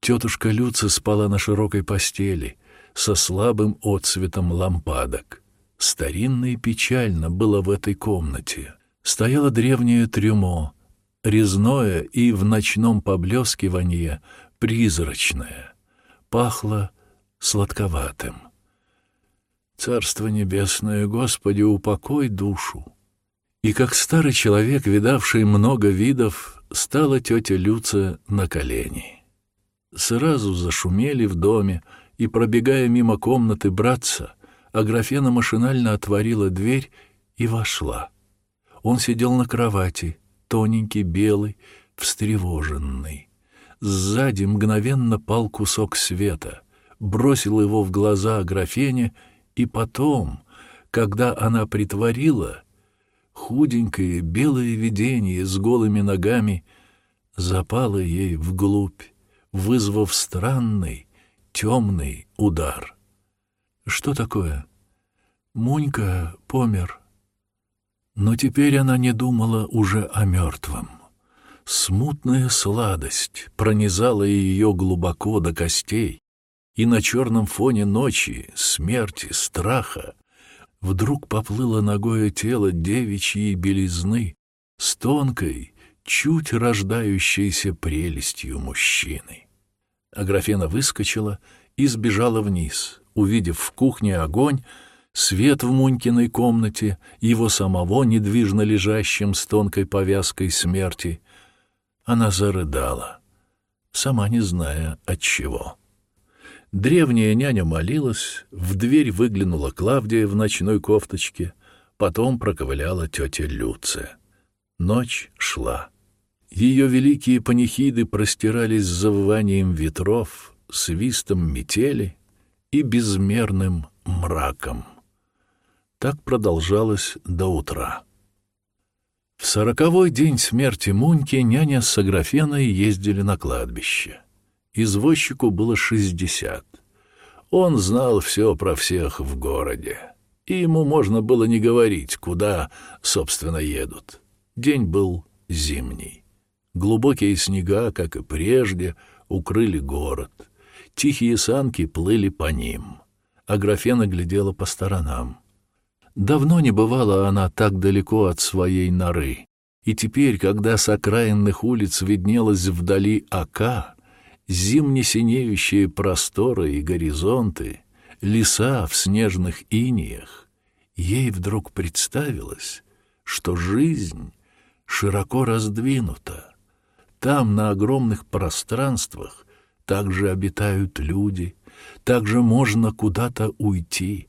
Тетушка Люца спала на широкой постели со слабым отсветом лампадок. Старинно и печально было в этой комнате. Стояло древнее трюмо, резное и в ночном поблескивании призрачное. Пахло сладковатым. Царство небесное, Господи, упокой душу. И как старый человек, видавший много видов, стала тетя Люца на колени. Сразу зашумели в доме, и, пробегая мимо комнаты братца, Аграфена машинально отворила дверь и вошла. Он сидел на кровати, тоненький, белый, встревоженный. Сзади мгновенно пал кусок света, бросил его в глаза Аграфене, и потом, когда она притворила, худенькое белое видение с голыми ногами запало ей вглубь, вызвав странный, темный удар. Что такое? Мунька помер. Но теперь она не думала уже о мертвом. Смутная сладость пронизала ее глубоко до костей, и на черном фоне ночи, смерти, страха вдруг поплыло ногое тело девичьей белизны с тонкой, чуть рождающейся прелестью мужчины. Аграфена выскочила и сбежала вниз, увидев в кухне огонь, свет в Мунькиной комнате, его самого недвижно лежащим с тонкой повязкой смерти. Она зарыдала, сама не зная от чего. Древняя няня молилась, в дверь выглянула Клавдия в ночной кофточке, потом проковыляла тетя Люция. Ночь шла. Ее великие панихиды простирались с завыванием ветров, свистом метели и безмерным мраком. Так продолжалось до утра. В сороковой день смерти Муньки няня с Аграфеной ездили на кладбище. Извозчику было шестьдесят. Он знал все про всех в городе, и ему можно было не говорить, куда, собственно, едут. День был зимний. Глубокие снега, как и прежде, укрыли город. Тихие санки плыли по ним. А графена глядела по сторонам. Давно не бывала она так далеко от своей норы. И теперь, когда с окраинных улиц виднелась вдали ока, зимне-синеющие просторы и горизонты, леса в снежных иниях, ей вдруг представилось, что жизнь широко раздвинута, там, на огромных пространствах, также обитают люди, также можно куда-то уйти,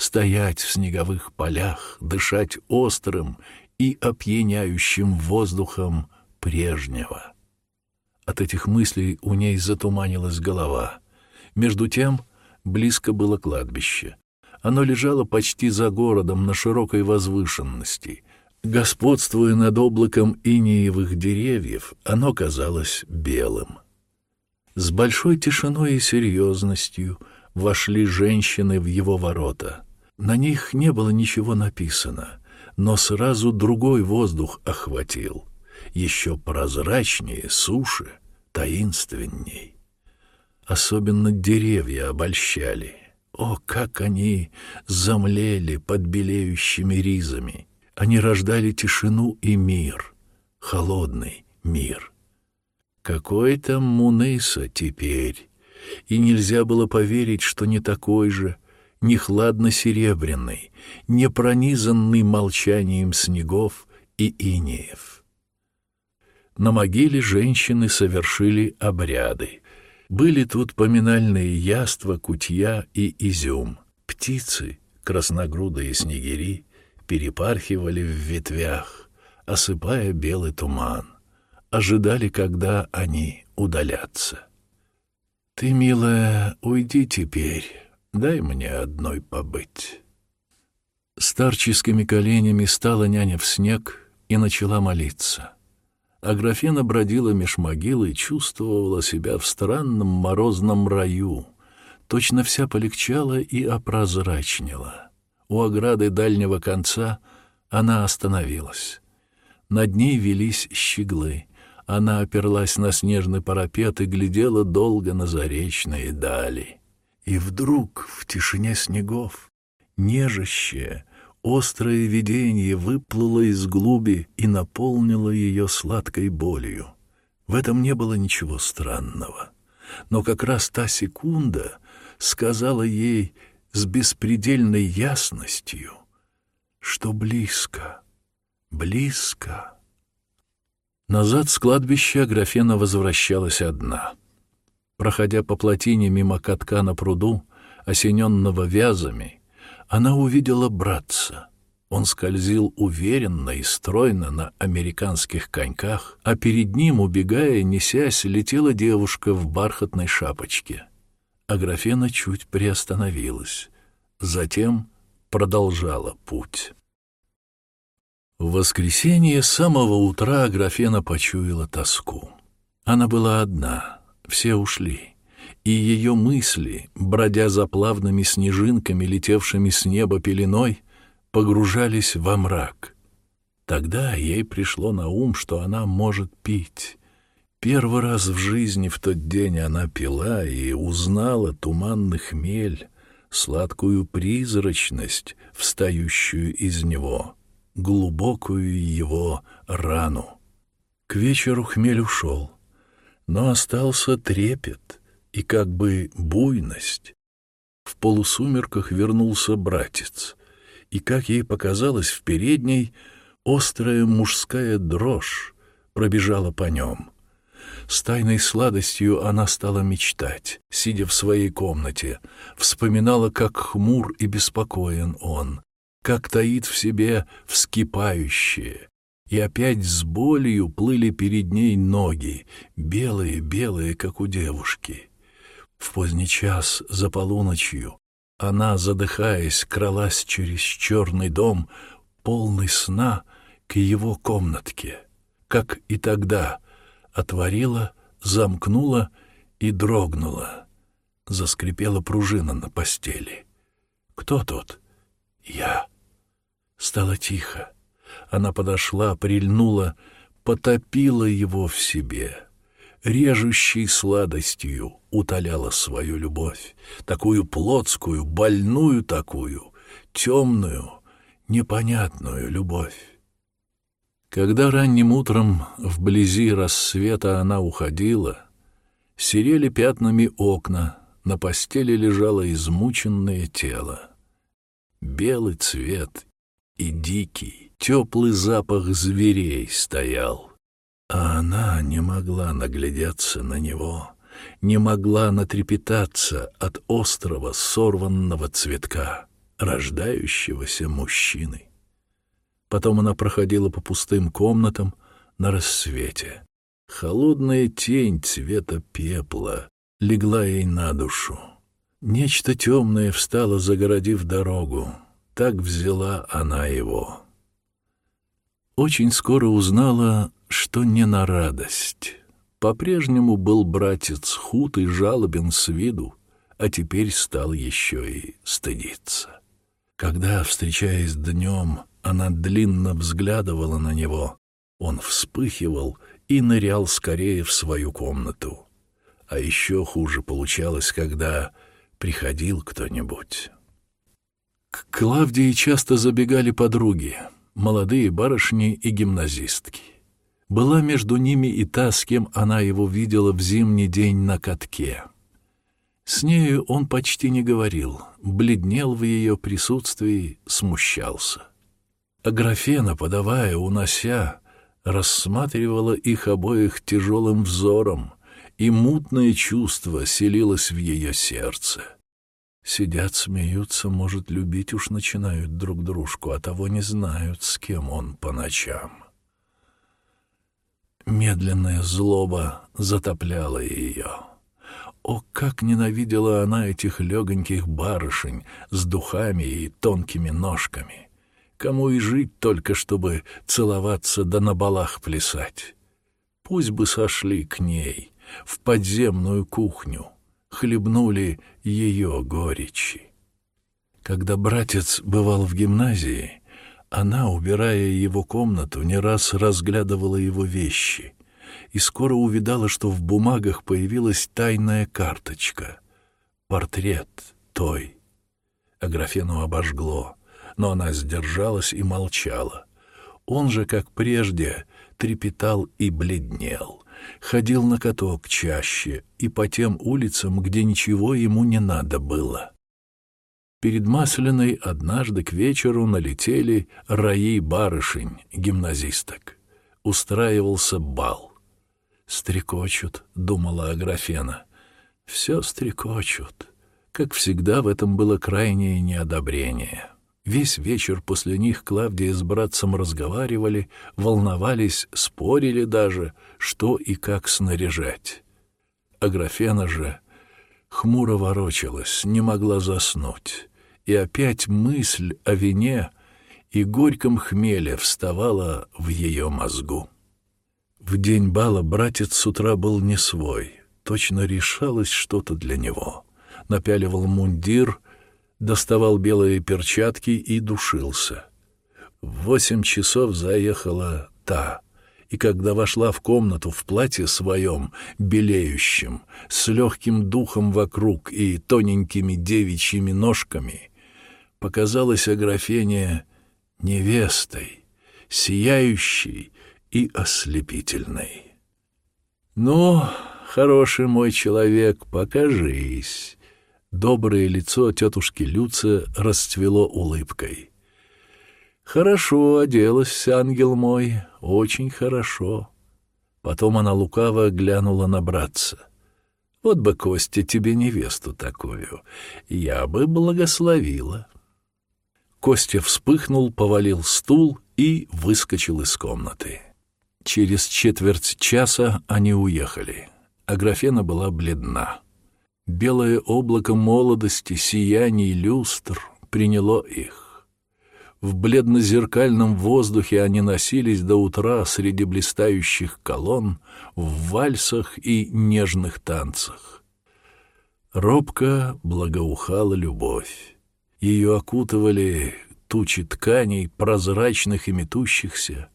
стоять в снеговых полях, дышать острым и опьяняющим воздухом прежнего. От этих мыслей у ней затуманилась голова. Между тем близко было кладбище. Оно лежало почти за городом на широкой возвышенности, Господствуя над облаком инеевых деревьев, оно казалось белым. С большой тишиной и серьезностью вошли женщины в его ворота. На них не было ничего написано, но сразу другой воздух охватил, еще прозрачнее, суше, таинственней. Особенно деревья обольщали. О, как они замлели под белеющими ризами! Они рождали тишину и мир, холодный мир. Какой там Мунейса теперь? И нельзя было поверить, что не такой же, не хладно-серебряный, не пронизанный молчанием снегов и инеев. На могиле женщины совершили обряды. Были тут поминальные яства, кутья и изюм, птицы, красногрудые снегири, перепархивали в ветвях, осыпая белый туман, ожидали, когда они удалятся. «Ты, милая, уйди теперь, дай мне одной побыть». Старческими коленями стала няня в снег и начала молиться. А графена бродила меж могил и чувствовала себя в странном морозном раю, точно вся полегчала и опрозрачнела. У ограды дальнего конца она остановилась. Над ней велись щеглы. Она оперлась на снежный парапет и глядела долго на заречные дали. И вдруг в тишине снегов нежащее, острое видение выплыло из глуби и наполнило ее сладкой болью. В этом не было ничего странного. Но как раз та секунда сказала ей с беспредельной ясностью, что близко, близко. Назад с кладбища Графена возвращалась одна. Проходя по плотине мимо катка на пруду, осененного вязами, она увидела братца. Он скользил уверенно и стройно на американских коньках, а перед ним, убегая, несясь, летела девушка в бархатной шапочке — Аграфена чуть приостановилась, затем продолжала путь. В воскресенье с самого утра Аграфена почуяла тоску. Она была одна, все ушли, и ее мысли, бродя за плавными снежинками, летевшими с неба пеленой, погружались во мрак. Тогда ей пришло на ум, что она может пить, Первый раз в жизни в тот день она пила и узнала туманный хмель, сладкую призрачность, встающую из него, глубокую его рану. К вечеру хмель ушел, но остался трепет и как бы буйность. В полусумерках вернулся братец, и, как ей показалось, в передней острая мужская дрожь пробежала по нем. С тайной сладостью она стала мечтать, сидя в своей комнате, вспоминала, как хмур и беспокоен он, как таит в себе вскипающее, и опять с болью плыли перед ней ноги, белые-белые, как у девушки. В поздний час, за полуночью, она, задыхаясь, кралась через черный дом, полный сна, к его комнатке. Как и тогда, отворила, замкнула и дрогнула. Заскрипела пружина на постели. «Кто тут?» «Я». Стало тихо. Она подошла, прильнула, потопила его в себе. Режущей сладостью утоляла свою любовь, такую плотскую, больную такую, темную, непонятную любовь. Когда ранним утром вблизи рассвета она уходила, серели пятнами окна, на постели лежало измученное тело. Белый цвет и дикий, теплый запах зверей стоял. А она не могла наглядеться на него, не могла натрепетаться от острого сорванного цветка, рождающегося мужчины. Потом она проходила по пустым комнатам на рассвете. Холодная тень цвета пепла легла ей на душу. Нечто темное встало, загородив дорогу. Так взяла она его. Очень скоро узнала, что не на радость. По-прежнему был братец худ и жалобен с виду, а теперь стал еще и стыдиться. Когда, встречаясь днем, она длинно взглядывала на него, он вспыхивал и нырял скорее в свою комнату. А еще хуже получалось, когда приходил кто-нибудь. К Клавдии часто забегали подруги, молодые барышни и гимназистки. Была между ними и та, с кем она его видела в зимний день на катке. С нею он почти не говорил, бледнел в ее присутствии, смущался. А графена, подавая, унося, рассматривала их обоих тяжелым взором, и мутное чувство селилось в ее сердце — Сидят, смеются, может, любить уж начинают друг дружку, а того не знают, с кем он по ночам. Медленная злоба затопляла ее. О, как ненавидела она этих легоньких барышень с духами и тонкими ножками! Кому и жить только, чтобы целоваться да на балах плясать. Пусть бы сошли к ней в подземную кухню — хлебнули ее горечи. Когда братец бывал в гимназии, она, убирая его комнату, не раз разглядывала его вещи и скоро увидала, что в бумагах появилась тайная карточка, портрет той. Аграфену обожгло, но она сдержалась и молчала. Он же, как прежде, трепетал и бледнел ходил на каток чаще и по тем улицам, где ничего ему не надо было. Перед Масляной однажды к вечеру налетели раи барышень, гимназисток. Устраивался бал. «Стрекочут», — думала Аграфена. «Все стрекочут». Как всегда, в этом было крайнее неодобрение. Весь вечер после них Клавдия с братцем разговаривали, волновались, спорили даже, что и как снаряжать. Аграфена же хмуро ворочалась, не могла заснуть, и опять мысль о вине и горьком хмеле вставала в ее мозгу. В день бала братец с утра был не свой, точно решалось что-то для него. Напяливал мундир — доставал белые перчатки и душился. В восемь часов заехала та, и когда вошла в комнату в платье своем, белеющем, с легким духом вокруг и тоненькими девичьими ножками, показалась Аграфене невестой, сияющей и ослепительной. «Ну, хороший мой человек, покажись!» Доброе лицо тетушки Люца расцвело улыбкой. «Хорошо оделась, ангел мой, очень хорошо». Потом она лукаво глянула на братца. «Вот бы, Костя, тебе невесту такую, я бы благословила». Костя вспыхнул, повалил стул и выскочил из комнаты. Через четверть часа они уехали. Аграфена была бледна. Белое облако молодости, сияний люстр приняло их. В бледно-зеркальном воздухе они носились до утра среди блистающих колонн, в вальсах и нежных танцах. Робко благоухала любовь. Ее окутывали тучи тканей, прозрачных и метущихся,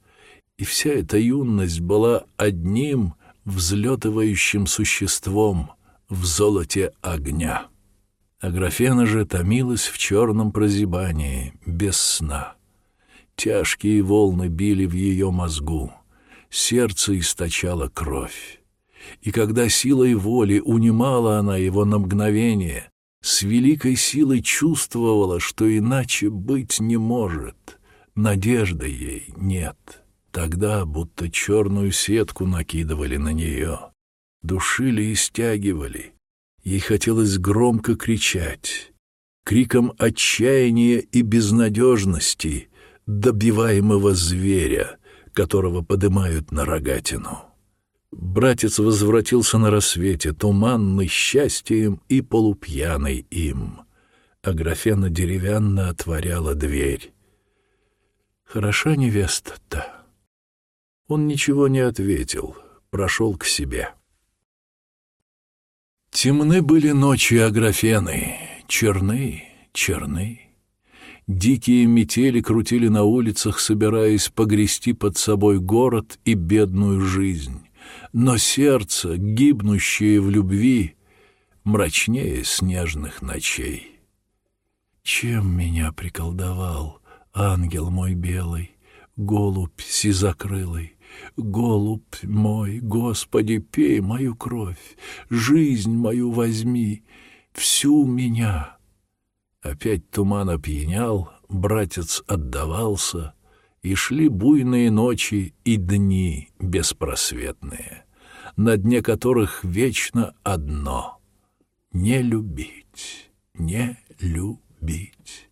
и вся эта юность была одним взлетывающим существом в золоте огня. Аграфена же томилась в черном прозябании, без сна. Тяжкие волны били в ее мозгу, сердце источало кровь. И когда силой воли унимала она его на мгновение, с великой силой чувствовала, что иначе быть не может, надежды ей нет. Тогда будто черную сетку накидывали на нее, душили и стягивали. Ей хотелось громко кричать, криком отчаяния и безнадежности добиваемого зверя, которого подымают на рогатину. Братец возвратился на рассвете, туманный счастьем и полупьяный им. А графена деревянно отворяла дверь. «Хороша невеста-то». Он ничего не ответил, прошел к себе. Темны были ночи Аграфены, черны, черны. Дикие метели крутили на улицах, собираясь погрести под собой город и бедную жизнь но сердце, гибнущее в любви, мрачнее снежных ночей. Чем меня приколдовал ангел мой белый, голубь сизокрылый, голубь мой, Господи, пей мою кровь, жизнь мою возьми, всю меня. Опять туман опьянял, братец отдавался — и шли буйные ночи и дни беспросветные, на дне которых вечно одно — не любить, не любить.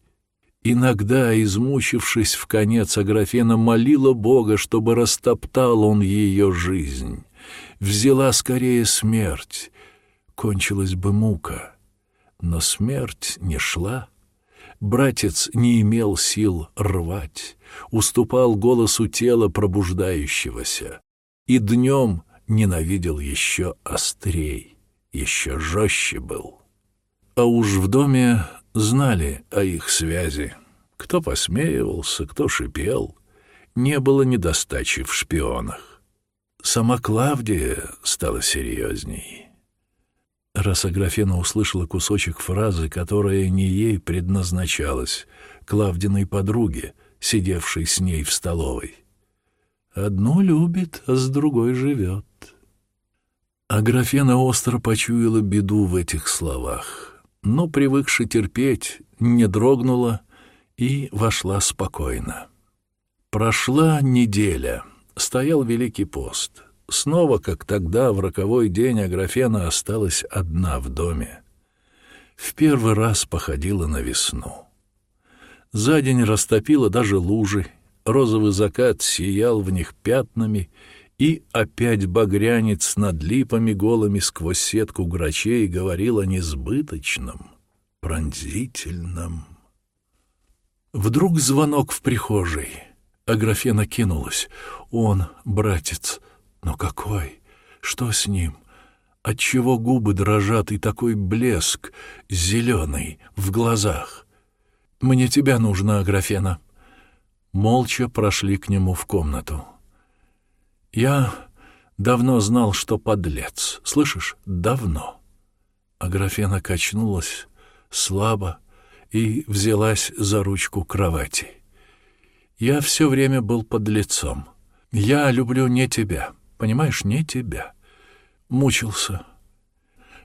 Иногда, измучившись в конец, Аграфена молила Бога, чтобы растоптал он ее жизнь, взяла скорее смерть, кончилась бы мука, но смерть не шла — Братец не имел сил рвать, уступал голосу тела пробуждающегося, и днем ненавидел еще острей, еще жестче был. А уж в доме знали о их связи. Кто посмеивался, кто шипел. Не было недостачи в шпионах. Сама Клавдия стала серьезней. Раз Аграфена услышала кусочек фразы, которая не ей предназначалась, Клавдиной подруге, сидевшей с ней в столовой. «Одну любит, а с другой живет». Аграфена остро почуяла беду в этих словах, но, привыкши терпеть, не дрогнула и вошла спокойно. Прошла неделя, стоял Великий пост — Снова, как тогда, в роковой день, Аграфена осталась одна в доме. В первый раз походила на весну. За день растопила даже лужи, розовый закат сиял в них пятнами, и опять багрянец над липами голыми сквозь сетку грачей говорил о несбыточном, пронзительном. Вдруг звонок в прихожей. Аграфена кинулась. Он, братец, — но какой? Что с ним? Отчего губы дрожат и такой блеск зеленый в глазах? Мне тебя нужно, Аграфена. Молча прошли к нему в комнату. Я давно знал, что подлец. Слышишь? Давно. Аграфена качнулась слабо и взялась за ручку кровати. Я все время был подлецом. Я люблю не тебя, понимаешь, не тебя. Мучился.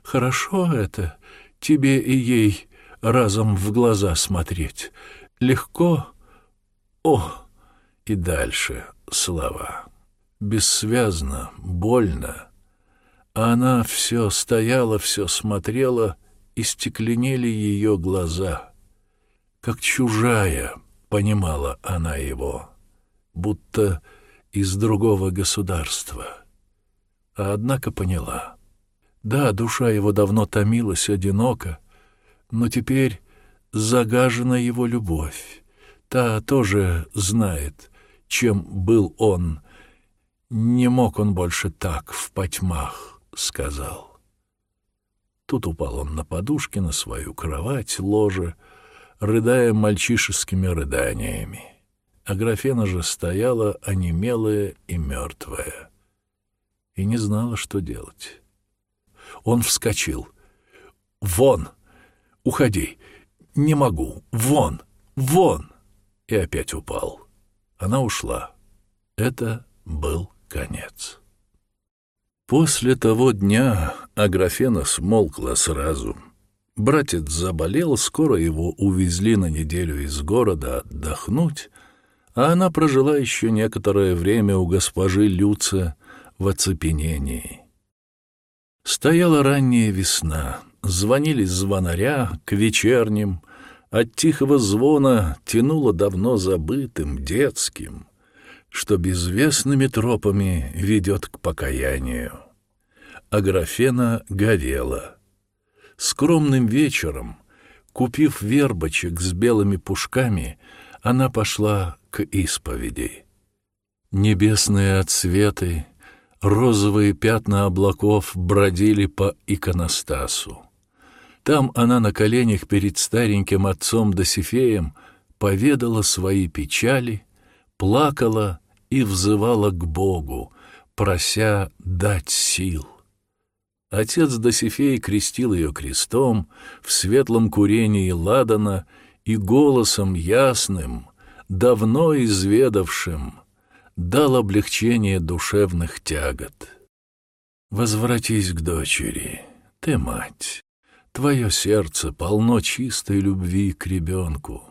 Хорошо это, тебе и ей разом в глаза смотреть. Легко. О, и дальше слова. Бессвязно, больно. А она все стояла, все смотрела, и стекленели ее глаза. Как чужая понимала она его, будто из другого государства. А однако поняла. Да, душа его давно томилась одиноко, но теперь загажена его любовь. Та тоже знает, чем был он. Не мог он больше так в потьмах, сказал. Тут упал он на подушке, на свою кровать, ложе, рыдая мальчишескими рыданиями. А графена же стояла онемелая и мертвая. И не знала, что делать. Он вскочил. «Вон! Уходи! Не могу! Вон! Вон!» И опять упал. Она ушла. Это был конец. После того дня Аграфена смолкла сразу. Братец заболел, скоро его увезли на неделю из города отдохнуть, а она прожила еще некоторое время у госпожи Люца в оцепенении. Стояла ранняя весна, звонили звонаря к вечерним, от тихого звона тянуло давно забытым, детским, что безвестными тропами ведет к покаянию. Аграфена горела. Скромным вечером, купив вербочек с белыми пушками, она пошла к исповеди. Небесные отсветы — розовые пятна облаков бродили по иконостасу. Там она на коленях перед стареньким отцом Досифеем поведала свои печали, плакала и взывала к Богу, прося дать сил. Отец Досифей крестил ее крестом в светлом курении ладана и голосом ясным, давно изведавшим — дал облегчение душевных тягот. Возвратись к дочери, ты мать, твое сердце полно чистой любви к ребенку.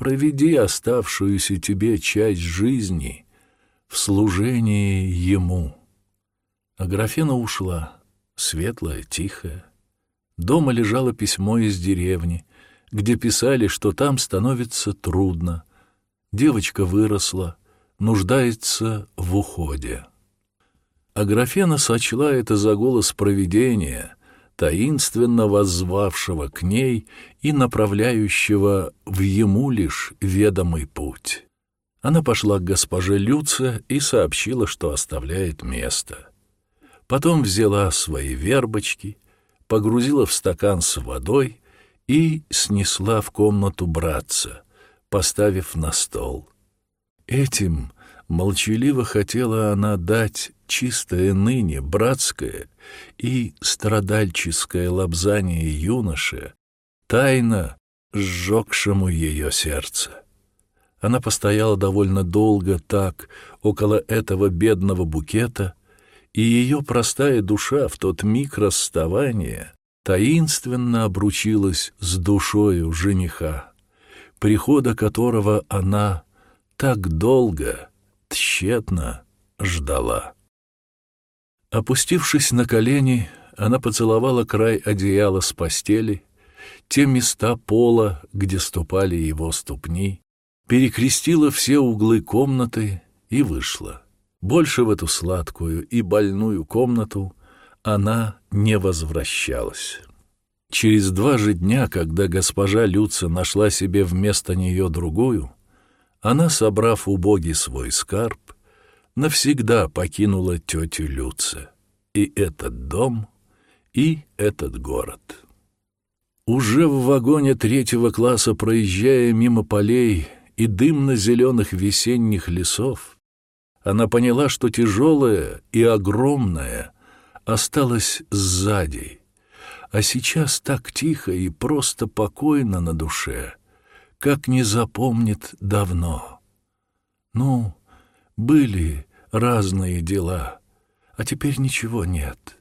Проведи оставшуюся тебе часть жизни в служении ему. А графена ушла, светлая, тихая. Дома лежало письмо из деревни, где писали, что там становится трудно. Девочка выросла, нуждается в уходе. Аграфена сочла это за голос провидения, таинственно воззвавшего к ней и направляющего в ему лишь ведомый путь. Она пошла к госпоже Люце и сообщила, что оставляет место. Потом взяла свои вербочки, погрузила в стакан с водой и снесла в комнату братца, поставив на стол. Этим молчаливо хотела она дать чистое ныне братское и страдальческое лобзание юноше, тайно сжегшему ее сердце. Она постояла довольно долго так около этого бедного букета, и ее простая душа в тот миг расставания таинственно обручилась с душою жениха, прихода которого она так долго, тщетно ждала. Опустившись на колени, она поцеловала край одеяла с постели, те места пола, где ступали его ступни, перекрестила все углы комнаты и вышла. Больше в эту сладкую и больную комнату она не возвращалась. Через два же дня, когда госпожа Люца нашла себе вместо нее другую, она, собрав убогий свой скарб, навсегда покинула тетю Люце и этот дом, и этот город. Уже в вагоне третьего класса, проезжая мимо полей и дымно-зеленых весенних лесов, Она поняла, что тяжелое и огромное осталось сзади, а сейчас так тихо и просто покойно на душе, как не запомнит давно. Ну, были разные дела, а теперь ничего нет.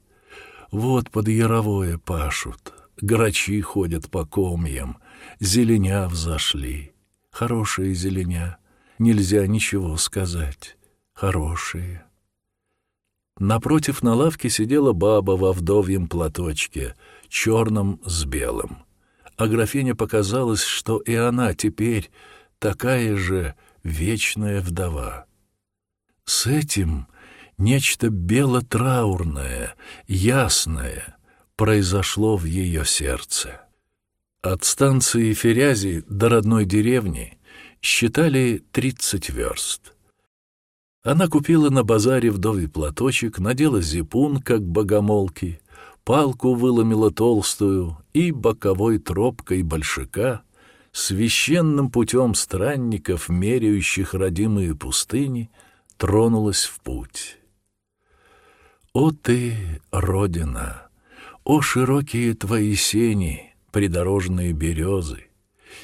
Вот под яровое пашут, грачи ходят по комьям, зеленя взошли. Хорошие зеленя, нельзя ничего сказать. Хорошие. Напротив на лавке сидела баба во вдовьем платочке, черном с белым. А графине показалось, что и она теперь такая же вечная вдова. С этим нечто бело-траурное, ясное произошло в ее сердце. От станции Ферязи до родной деревни считали тридцать верст. Она купила на базаре вдовий платочек, надела зипун, как богомолки, палку выломила толстую и боковой тропкой большака священным путем странников, меряющих родимые пустыни, тронулась в путь. О ты, Родина! О широкие твои сени, придорожные березы,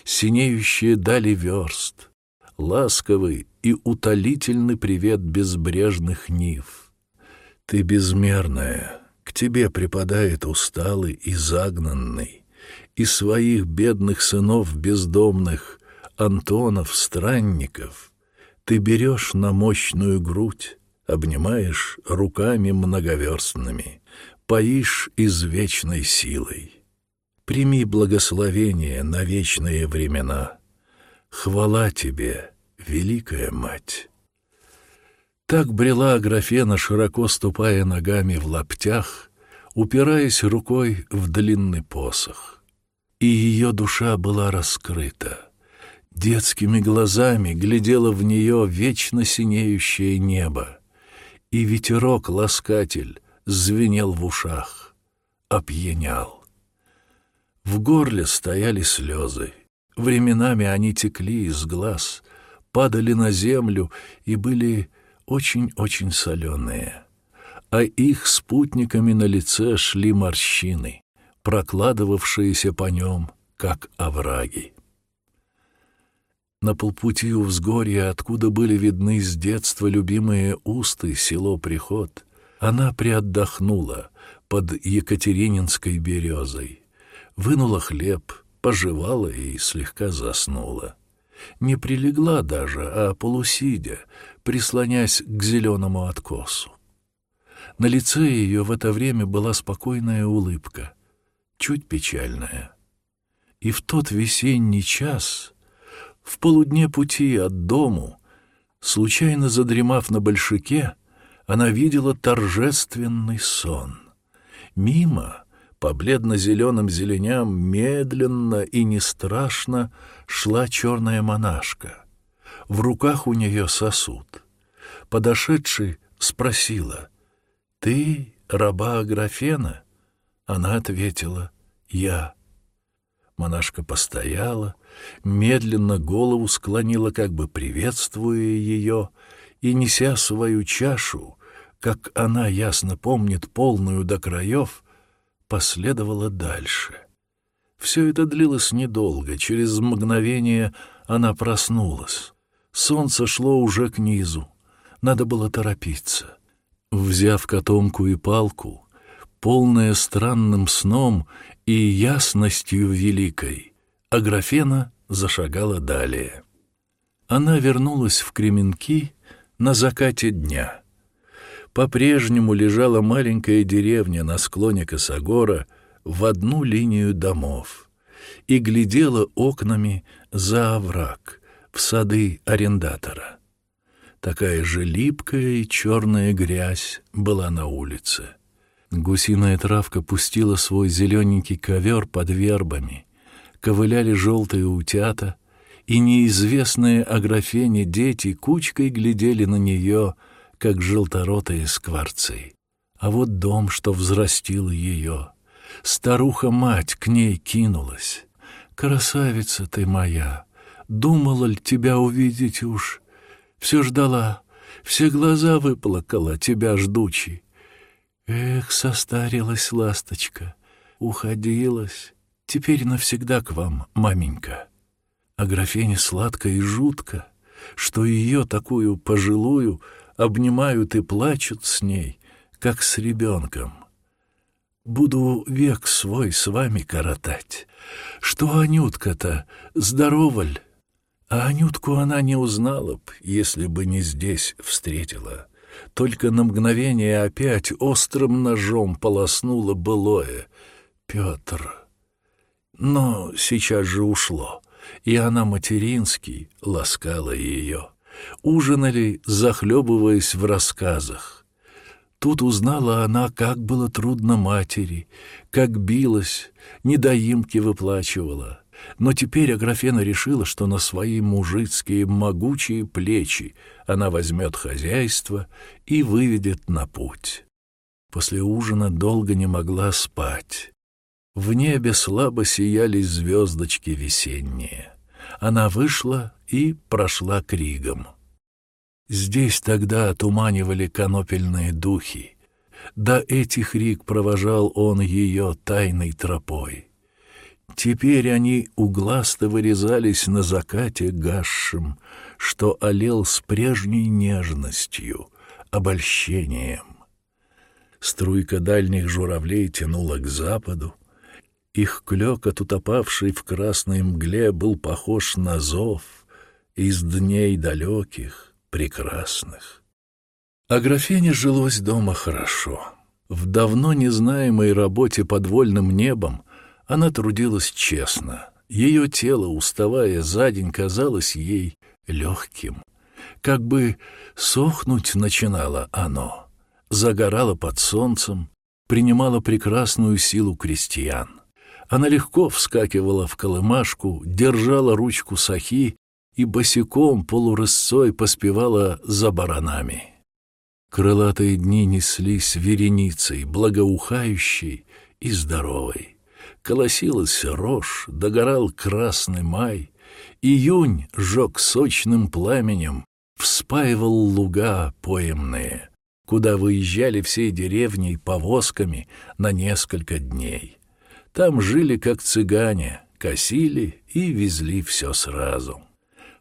Синеющие дали верст, Ласковый и утолительный привет безбрежных нив. Ты безмерная, к тебе припадает усталый и загнанный, И своих бедных сынов бездомных, Антонов, странников, Ты берешь на мощную грудь, обнимаешь руками многоверстными, поишь извечной силой. Прими благословение на вечные времена. Хвала тебе, великая мать. Так брела Аграфена, широко ступая ногами в лаптях, упираясь рукой в длинный посох. И ее душа была раскрыта. Детскими глазами глядела в нее вечно синеющее небо, и ветерок-ласкатель звенел в ушах, опьянял. В горле стояли слезы. Временами они текли из глаз, падали на землю и были очень-очень соленые. А их спутниками на лице шли морщины, прокладывавшиеся по нем, как овраги. На полпути у взгорья, откуда были видны с детства любимые усты, село Приход, она приотдохнула под Екатерининской березой, вынула хлеб, пожевала и слегка заснула. Не прилегла даже, а полусидя, прислонясь к зеленому откосу. На лице ее в это время была спокойная улыбка, чуть печальная. И в тот весенний час в полудне пути от дому, случайно задремав на большаке, она видела торжественный сон. Мимо, по бледно-зеленым зеленям, медленно и не страшно шла черная монашка. В руках у нее сосуд. Подошедший спросила, «Ты раба Аграфена?» Она ответила, «Я». Монашка постояла, медленно голову склонила, как бы приветствуя ее, и, неся свою чашу, как она ясно помнит, полную до краев, последовала дальше. Все это длилось недолго, через мгновение она проснулась. Солнце шло уже к низу, надо было торопиться. Взяв котомку и палку, полная странным сном и ясностью великой, Аграфена зашагала далее. Она вернулась в Кременки на закате дня. По-прежнему лежала маленькая деревня на склоне Косогора в одну линию домов и глядела окнами за овраг в сады арендатора. Такая же липкая и черная грязь была на улице. Гусиная травка пустила свой зелененький ковер под вербами, ковыляли желтые утята, и неизвестные Аграфене дети кучкой глядели на нее, как желторотые скворцы. А вот дом, что взрастил ее, старуха-мать к ней кинулась. «Красавица ты моя! Думала ли тебя увидеть уж? Все ждала, все глаза выплакала, тебя ждучи. Эх, состарилась ласточка, уходилась, теперь навсегда к вам, маменька. А графине сладко и жутко, что ее такую пожилую обнимают и плачут с ней, как с ребенком. Буду век свой с вами коротать. Что Анютка-то, здорова ль? А Анютку она не узнала б, если бы не здесь встретила. Только на мгновение опять острым ножом полоснула былое. Петр. Но сейчас же ушло, и она матерински ласкала ее. Ужинали, захлебываясь в рассказах. Тут узнала она, как было трудно матери, как билась, недоимки выплачивала. Но теперь Аграфена решила, что на свои мужицкие могучие плечи она возьмет хозяйство и выведет на путь. После ужина долго не могла спать. В небе слабо сияли звездочки весенние. Она вышла и прошла к Ригам. Здесь тогда отуманивали конопельные духи. До этих рик провожал он ее тайной тропой. Теперь они угласто вырезались на закате гасшим, что олел с прежней нежностью, обольщением. Струйка дальних журавлей тянула к западу, их клёкот, утопавший в красной мгле, был похож на зов из дней далеких, прекрасных. А графине жилось дома хорошо. В давно незнаемой работе под вольным небом она трудилась честно. Ее тело, уставая за день, казалось ей легким. Как бы сохнуть начинало оно. Загорало под солнцем, принимало прекрасную силу крестьян. Она легко вскакивала в колымашку, держала ручку сахи и босиком полурысцой поспевала за баранами. Крылатые дни неслись вереницей, благоухающей и здоровой. Колосилась рожь, догорал красный май, июнь жег сочным пламенем, вспаивал луга поемные, куда выезжали всей деревней повозками на несколько дней. Там жили как цыгане, косили и везли все сразу.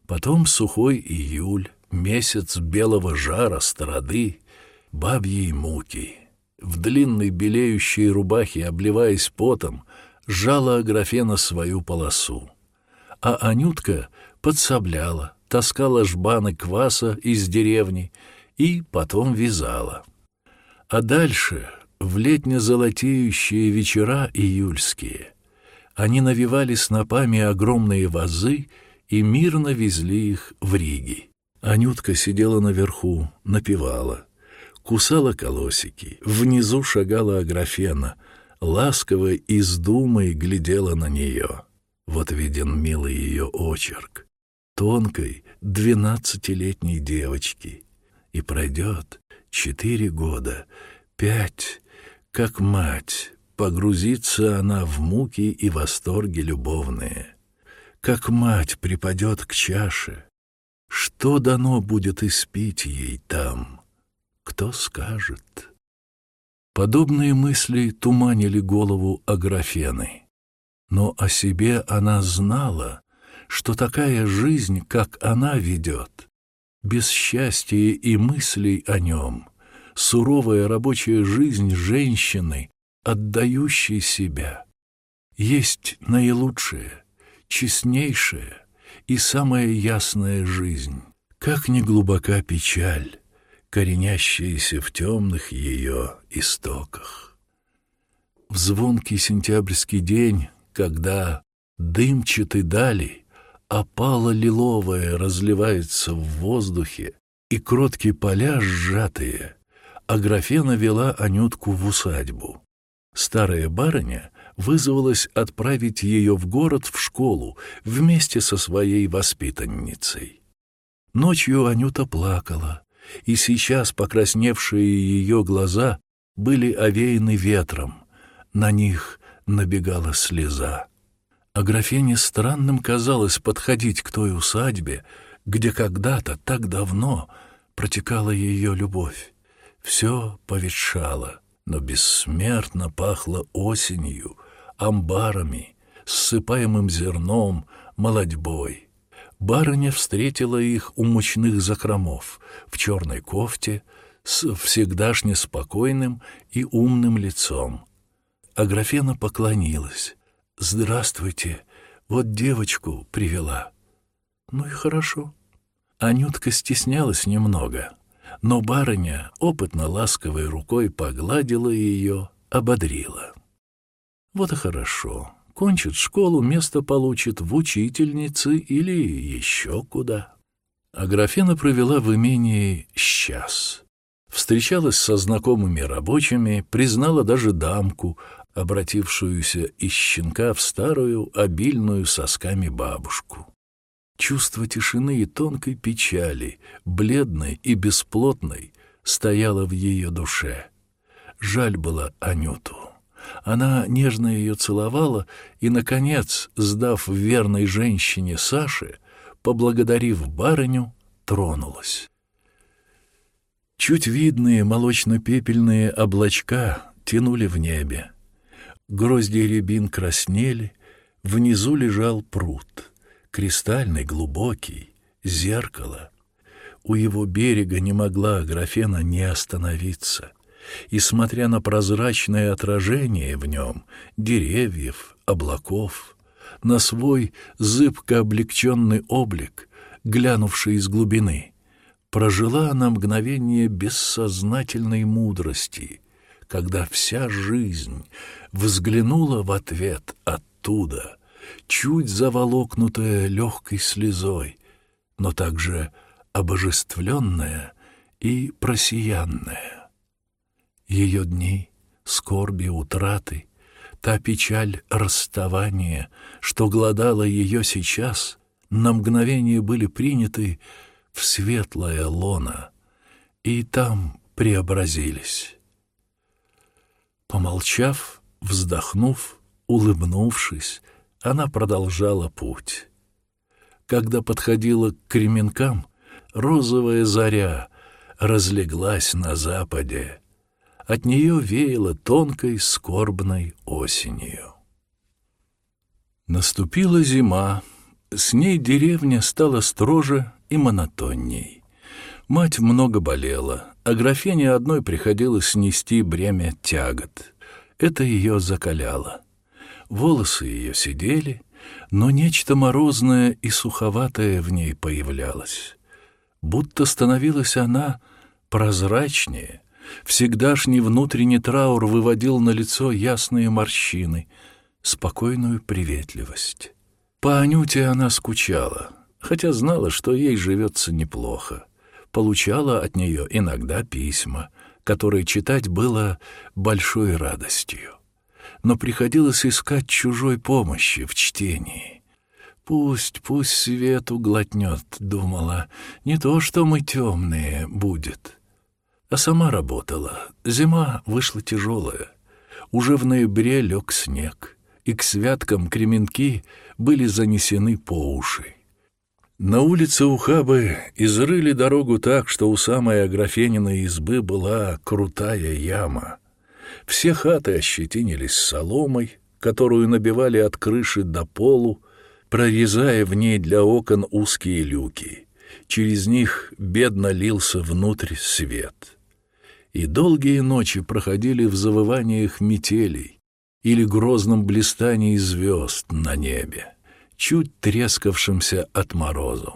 Потом сухой июль, месяц белого жара, страды, бабьей муки. В длинной белеющей рубахе, обливаясь потом, жала Аграфена свою полосу. А Анютка подсобляла, таскала жбаны кваса из деревни и потом вязала. А дальше, в летне-золотеющие вечера июльские, они навивали снопами огромные вазы и мирно везли их в Риги. Анютка сидела наверху, напевала, кусала колосики, внизу шагала Аграфена, ласково и с думой глядела на нее. Вот виден милый ее очерк, тонкой двенадцатилетней девочки. И пройдет четыре года, пять, как мать, погрузится она в муки и восторги любовные как мать припадет к чаше. Что дано будет испить ей там? Кто скажет? Подобные мысли туманили голову Аграфены. Но о себе она знала, что такая жизнь, как она ведет, без счастья и мыслей о нем, суровая рабочая жизнь женщины, отдающей себя, есть наилучшее — честнейшая и самая ясная жизнь. Как не глубока печаль, коренящаяся в темных ее истоках. В звонкий сентябрьский день, когда дымчатый дали, опала лиловая разливается в воздухе, и кроткие поля сжатые, Аграфена вела Анютку в усадьбу. Старая барыня вызвалась отправить ее в город в школу вместе со своей воспитанницей. Ночью Анюта плакала, и сейчас покрасневшие ее глаза были овеяны ветром, на них набегала слеза. А графине странным казалось подходить к той усадьбе, где когда-то, так давно, протекала ее любовь. Все поветшало, но бессмертно пахло осенью, амбарами, ссыпаемым зерном, молодьбой. Барыня встретила их у мучных закромов, в черной кофте, с всегдашне спокойным и умным лицом. Аграфена поклонилась. «Здравствуйте, вот девочку привела». «Ну и хорошо». Анютка стеснялась немного, но барыня опытно ласковой рукой погладила ее, ободрила. «Вот и хорошо. Кончит школу, место получит в учительнице или еще куда». Аграфена провела в имении «Сейчас» встречалась со знакомыми рабочими, признала даже дамку, обратившуюся из щенка в старую, обильную сосками бабушку. Чувство тишины и тонкой печали, бледной и бесплотной, стояло в ее душе. Жаль было Анюту. Она нежно ее целовала и, наконец, сдав верной женщине Саше, поблагодарив барыню, тронулась. Чуть видные молочно-пепельные облачка тянули в небе. Грозди рябин краснели, внизу лежал пруд, кристальный, глубокий, зеркало. У его берега не могла Графена не остановиться, и, смотря на прозрачное отражение в нем деревьев, облаков, на свой зыбко облегченный облик, глянувший из глубины — прожила она мгновение бессознательной мудрости, когда вся жизнь взглянула в ответ оттуда, чуть заволокнутая легкой слезой, но также обожествленная и просиянная. Ее дни, скорби, утраты, та печаль расставания, что гладала ее сейчас, на мгновение были приняты в светлое лоно, и там преобразились. Помолчав, вздохнув, улыбнувшись, она продолжала путь. Когда подходила к Кременкам, розовая заря разлеглась на западе. От нее веяло тонкой скорбной осенью. Наступила зима, с ней деревня стала строже и монотонней. Мать много болела, а графине одной приходилось снести бремя тягот. Это ее закаляло. Волосы ее сидели, но нечто морозное и суховатое в ней появлялось. Будто становилась она прозрачнее, всегдашний внутренний траур выводил на лицо ясные морщины, спокойную приветливость. По Анюте она скучала, хотя знала, что ей живется неплохо. Получала от нее иногда письма, которые читать было большой радостью. Но приходилось искать чужой помощи в чтении. «Пусть, пусть свету глотнет», — думала, — «не то, что мы темные будет». А сама работала. Зима вышла тяжелая. Уже в ноябре лег снег, и к святкам кременки были занесены по уши. На улице Ухабы изрыли дорогу так, что у самой Аграфениной избы была крутая яма. Все хаты ощетинились соломой, которую набивали от крыши до полу, прорезая в ней для окон узкие люки. Через них бедно лился внутрь свет. И долгие ночи проходили в завываниях метелей или грозном блистании звезд на небе чуть трескавшимся от морозу.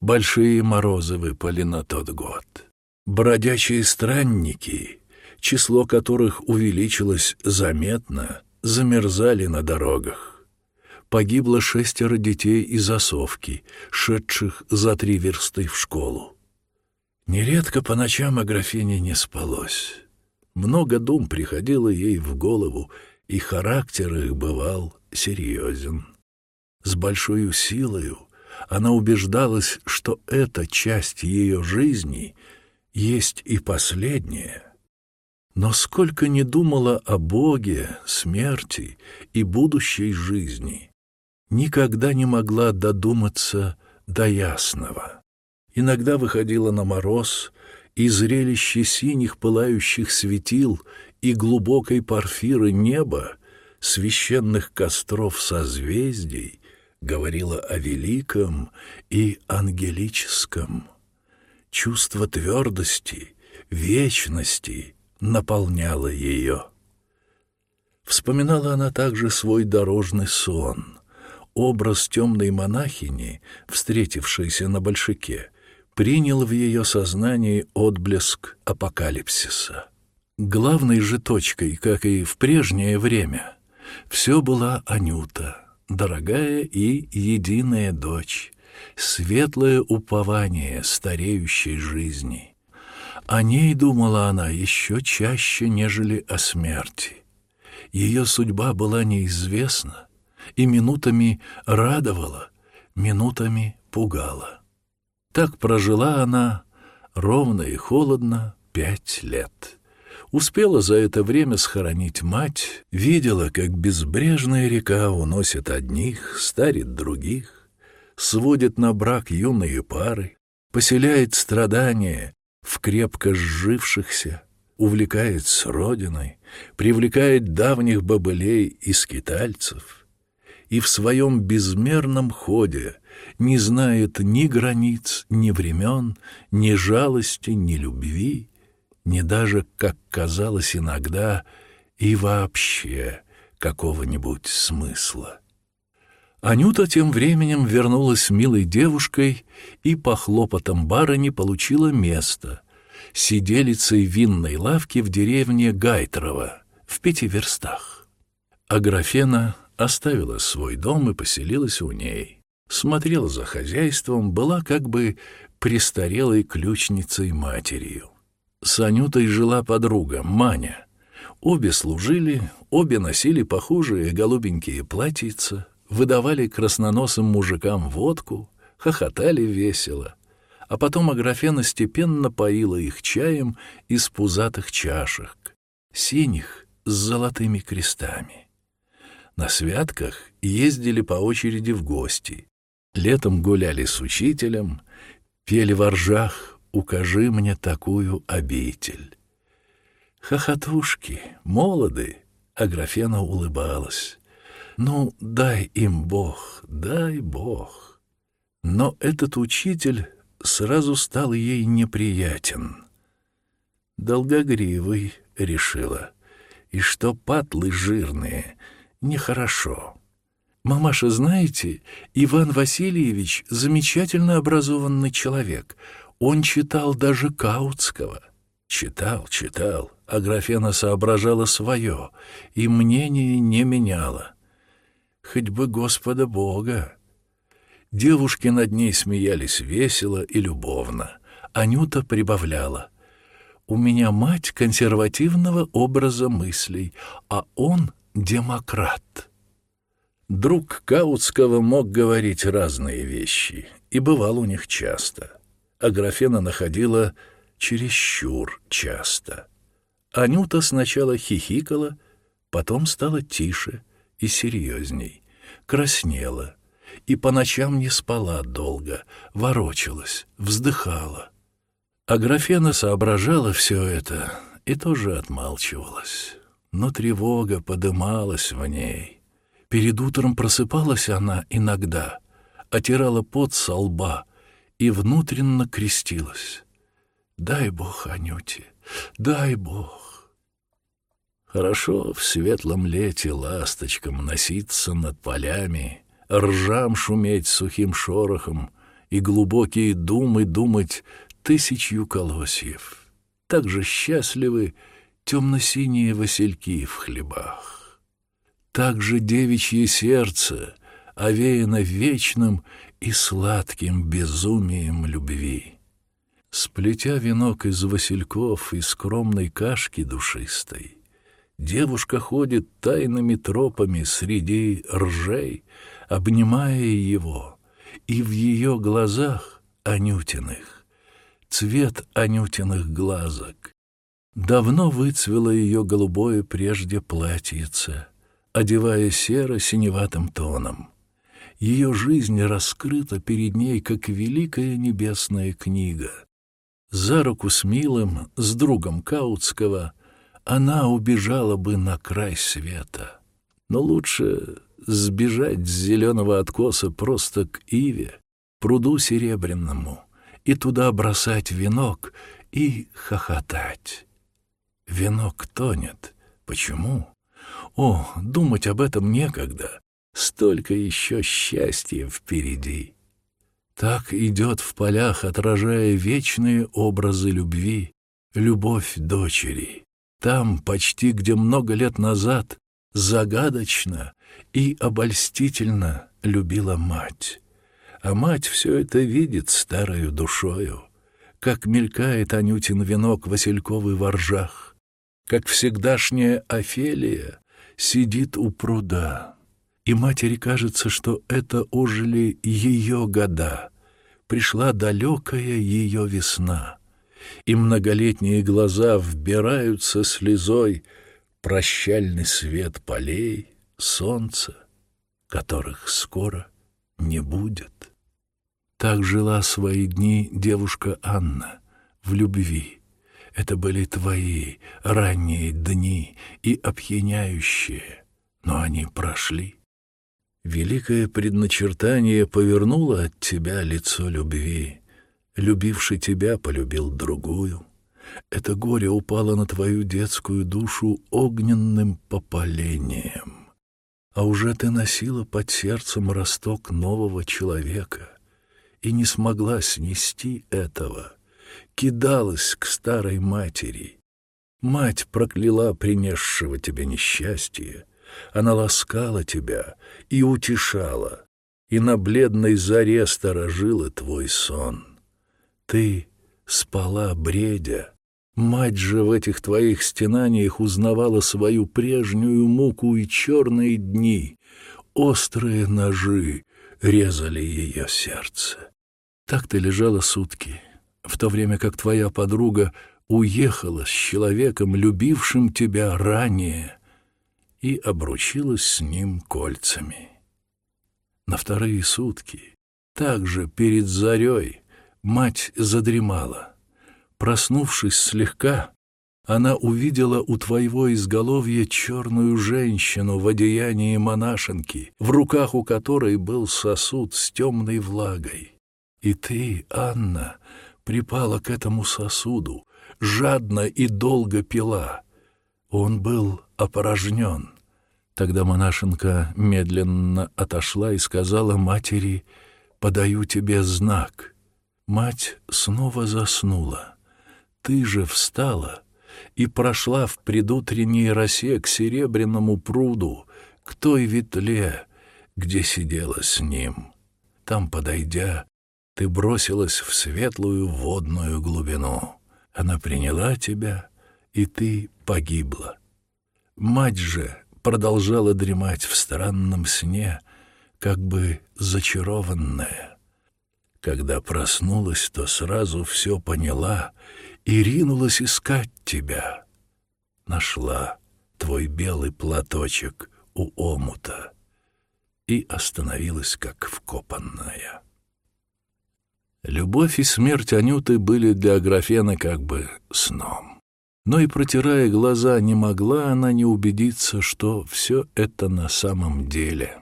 Большие морозы выпали на тот год. Бродячие странники, число которых увеличилось заметно, замерзали на дорогах. Погибло шестеро детей из осовки, шедших за три версты в школу. Нередко по ночам Аграфине не спалось. Много дум приходило ей в голову, и характер их бывал серьезен. С большой силою она убеждалась, что эта часть ее жизни есть и последняя. Но сколько не думала о Боге, смерти и будущей жизни, никогда не могла додуматься до ясного. Иногда выходила на мороз, и зрелище синих пылающих светил и глубокой порфиры неба, священных костров созвездий, говорило о великом и ангелическом. Чувство твердости, вечности наполняло ее. Вспоминала она также свой дорожный сон, образ темной монахини, встретившейся на большаке, принял в ее сознании отблеск апокалипсиса. Главной же точкой, как и в прежнее время, все была Анюта, дорогая и единая дочь, светлое упование стареющей жизни. О ней думала она еще чаще, нежели о смерти. Ее судьба была неизвестна и минутами радовала, минутами пугала. Так прожила она ровно и холодно пять лет. Успела за это время схоронить мать, видела, как безбрежная река уносит одних, старит других, сводит на брак юные пары, поселяет страдания в крепко сжившихся, увлекает с родиной, привлекает давних бобылей и скитальцев, и в своем безмерном ходе не знает ни границ, ни времен, ни жалости, ни любви, ни даже, как казалось иногда, и вообще какого-нибудь смысла. Анюта тем временем вернулась милой девушкой и по хлопотам барыни получила место — сиделицей винной лавки в деревне Гайтерова в пяти верстах. Аграфена оставила свой дом и поселилась у ней. Смотрела за хозяйством, была как бы престарелой ключницей-матерью. С Анютой жила подруга, Маня. Обе служили, обе носили похожие голубенькие платьица, выдавали красноносым мужикам водку, хохотали весело. А потом Аграфена степенно поила их чаем из пузатых чашек, синих с золотыми крестами. На святках ездили по очереди в гости. Летом гуляли с учителем, пели во ржах укажи мне такую обитель. Хохотушки, молоды, Аграфена улыбалась. Ну, дай им Бог, дай Бог. Но этот учитель сразу стал ей неприятен. Долгогривый, решила, и что патлы жирные, нехорошо. «Мамаша, знаете, Иван Васильевич — замечательно образованный человек. Он читал даже Каутского. Читал, читал, а Графена соображала свое и мнение не меняла. Хоть бы Господа Бога. Девушки над ней смеялись весело и любовно. Анюта прибавляла. «У меня мать консервативного образа мыслей, а он демократ». Друг Каутского мог говорить разные вещи, и бывал у них часто а Графена находила чересчур часто. Анюта сначала хихикала, потом стала тише и серьезней, краснела и по ночам не спала долго, ворочалась, вздыхала. А Графена соображала все это и тоже отмалчивалась. Но тревога подымалась в ней. Перед утром просыпалась она иногда, отирала пот со лба, и внутренно крестилась. «Дай Бог, Анюте, дай Бог!» Хорошо в светлом лете ласточкам носиться над полями, ржам шуметь сухим шорохом и глубокие думы думать тысячью колосьев. Так же счастливы темно-синие васильки в хлебах. Так же девичье сердце овеяно вечным и сладким безумием любви. Сплетя венок из васильков и скромной кашки душистой, девушка ходит тайными тропами среди ржей, обнимая его, и в ее глазах Анютиных, цвет Анютиных глазок. Давно выцвело ее голубое прежде платьице, одевая серо-синеватым тоном — Ее жизнь раскрыта перед ней, как великая небесная книга. За руку с Милым, с другом Каутского, она убежала бы на край света. Но лучше сбежать с зеленого откоса просто к Иве, пруду серебряному, и туда бросать венок и хохотать. Венок тонет. Почему? О, думать об этом некогда. Столько еще счастья впереди. Так идет в полях, отражая вечные образы любви, любовь дочери. Там, почти где много лет назад, загадочно и обольстительно любила мать. А мать все это видит старою душою, как мелькает Анютин венок Васильковый во ржах, как всегдашняя Офелия сидит у пруда. И матери кажется, что это ожили ее года, пришла далекая ее весна, и многолетние глаза вбираются слезой прощальный свет полей, солнца, которых скоро не будет. Так жила свои дни девушка Анна в любви. Это были твои ранние дни и опьяняющие, но они прошли. Великое предначертание повернуло от тебя лицо любви. Любивший тебя полюбил другую. Это горе упало на твою детскую душу огненным попалением. А уже ты носила под сердцем росток нового человека и не смогла снести этого. Кидалась к старой матери. Мать прокляла принесшего тебе несчастье. Она ласкала тебя и утешала, и на бледной заре сторожила твой сон. Ты спала, бредя, Мать же в этих твоих стенаниях узнавала свою прежнюю муку и черные дни. Острые ножи резали ее сердце. Так ты лежала сутки, в то время как твоя подруга уехала с человеком, любившим тебя ранее, и обручилась с ним кольцами. На вторые сутки, также перед зарей, мать задремала. Проснувшись слегка, она увидела у твоего изголовья черную женщину в одеянии монашенки, в руках у которой был сосуд с темной влагой. И ты, Анна, припала к этому сосуду, жадно и долго пила. Он был опорожнен. Тогда монашенка медленно отошла и сказала матери, «Подаю тебе знак». Мать снова заснула. Ты же встала и прошла в предутренней росе к серебряному пруду, к той ветле, где сидела с ним. Там, подойдя, ты бросилась в светлую водную глубину. Она приняла тебя, и ты погибла. Мать же продолжала дремать в странном сне, как бы зачарованная. Когда проснулась, то сразу все поняла и ринулась искать тебя. Нашла твой белый платочек у омута и остановилась как вкопанная. Любовь и смерть Анюты были для Аграфены как бы сном. Но и протирая глаза, не могла она не убедиться, что все это на самом деле.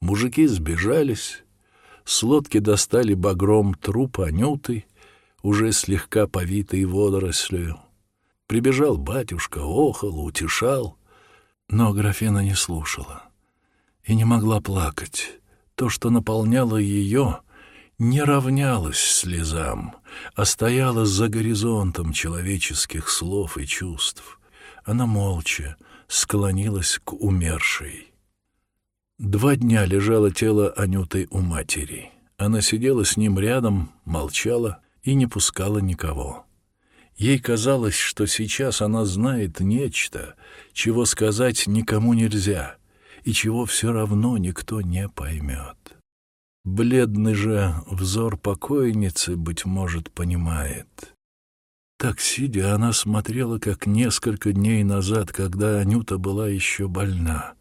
Мужики сбежались, с лодки достали багром труп Анюты уже слегка повитый водорослью. Прибежал батюшка, охал, утешал, но Графена не слушала и не могла плакать. То, что наполняло ее, не равнялось слезам, а стояло за горизонтом человеческих слов и чувств. Она молча склонилась к умершей. Два дня лежало тело Анюты у матери. Она сидела с ним рядом, молчала и не пускала никого. Ей казалось, что сейчас она знает нечто, чего сказать никому нельзя, и чего все равно никто не поймет. Бледный же взор покойницы, быть может, понимает. Так, сидя, она смотрела, как несколько дней назад, когда Анюта была еще больна.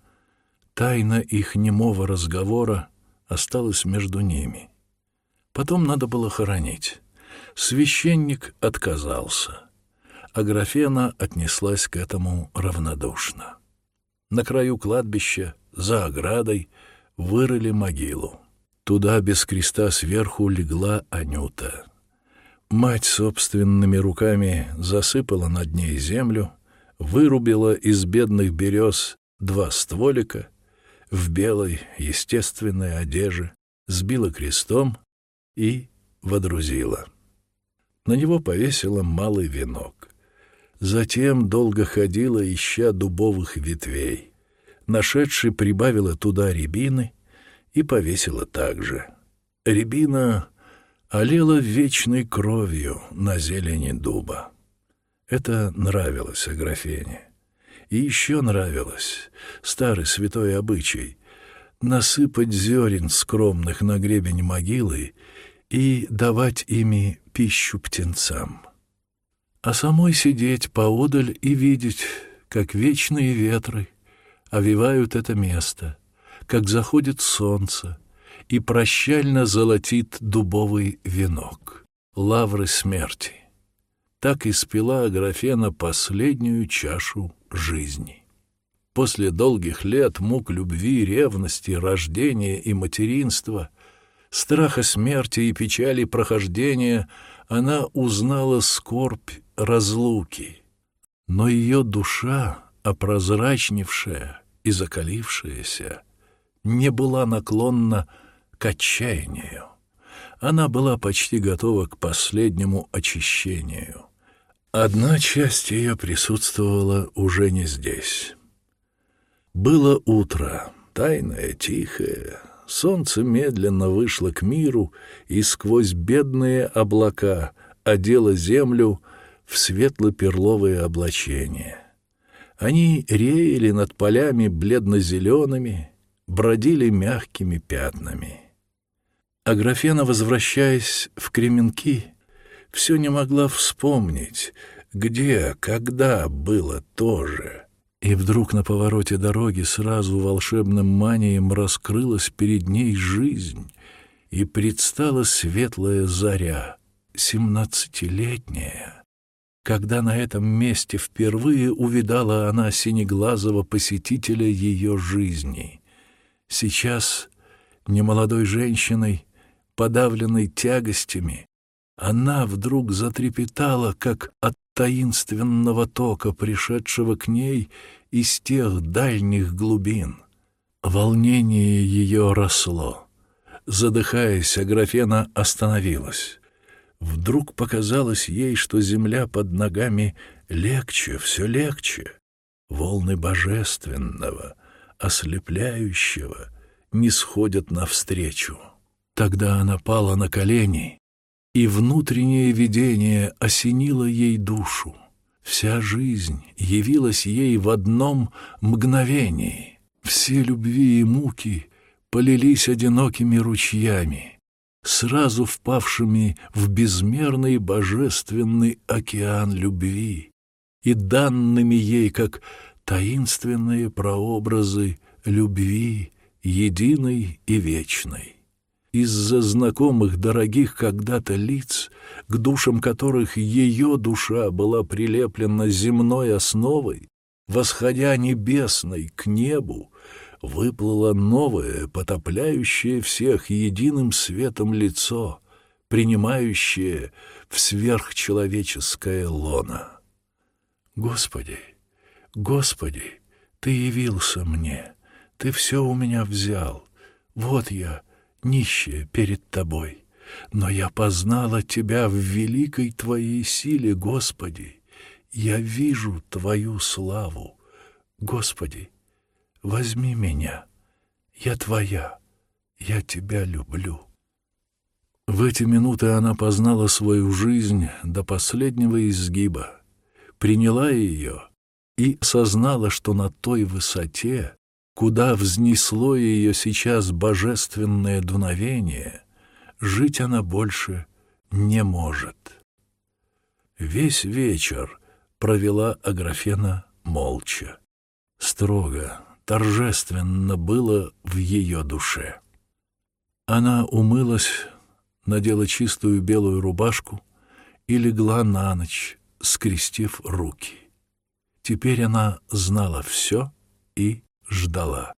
Тайна их немого разговора осталась между ними. Потом надо было хоронить. Священник отказался, а Графена отнеслась к этому равнодушно. На краю кладбища, за оградой, вырыли могилу. Туда без креста сверху легла Анюта. Мать собственными руками засыпала над ней землю, вырубила из бедных берез два стволика, в белой естественной одежде, сбила крестом и водрузила. На него повесила малый венок. Затем долго ходила, ища дубовых ветвей. Нашедший прибавила туда рябины и повесила так же. Рябина олела вечной кровью на зелени дуба. Это нравилось Аграфене. И еще нравилось старый святой обычай — насыпать зерен скромных на гребень могилы и давать ими пищу птенцам. А самой сидеть поодаль и видеть, как вечные ветры овивают это место, как заходит солнце и прощально золотит дубовый венок, лавры смерти. Так и спила Аграфена последнюю чашу жизни. После долгих лет мук любви, ревности, рождения и материнства, страха смерти и печали прохождения, она узнала скорбь разлуки. Но ее душа, опрозрачневшая и закалившаяся, не была наклонна к отчаянию. Она была почти готова к последнему очищению. Одна часть ее присутствовала уже не здесь. Было утро, тайное, тихое. Солнце медленно вышло к миру и сквозь бедные облака одело землю в светло-перловые облачения. Они реяли над полями бледно-зелеными, бродили мягкими пятнами. Аграфена, возвращаясь в Кременки, все не могла вспомнить, где, когда было то же. И вдруг на повороте дороги сразу волшебным манием раскрылась перед ней жизнь, и предстала светлая заря, семнадцатилетняя, когда на этом месте впервые увидала она синеглазого посетителя ее жизни. Сейчас, немолодой женщиной, подавленной тягостями, она вдруг затрепетала, как от таинственного тока, пришедшего к ней из тех дальних глубин. Волнение ее росло. Задыхаясь, Аграфена остановилась. Вдруг показалось ей, что земля под ногами легче, все легче. Волны божественного, ослепляющего, не сходят навстречу. Тогда она пала на колени и внутреннее видение осенило ей душу. Вся жизнь явилась ей в одном мгновении. Все любви и муки полились одинокими ручьями, сразу впавшими в безмерный божественный океан любви и данными ей как таинственные прообразы любви единой и вечной из-за знакомых дорогих когда-то лиц, к душам которых ее душа была прилеплена земной основой, восходя небесной к небу, выплыло новое, потопляющее всех единым светом лицо, принимающее в сверхчеловеческое лоно. Господи, Господи, Ты явился мне, Ты все у меня взял, вот я — нищая перед Тобой, но я познала Тебя в великой Твоей силе, Господи. Я вижу Твою славу. Господи, возьми меня. Я Твоя. Я Тебя люблю. В эти минуты она познала свою жизнь до последнего изгиба, приняла ее и сознала, что на той высоте, куда взнесло ее сейчас божественное дуновение, жить она больше не может. Весь вечер провела Аграфена молча. Строго, торжественно было в ее душе. Она умылась, надела чистую белую рубашку и легла на ночь, скрестив руки. Теперь она знала все и ждала.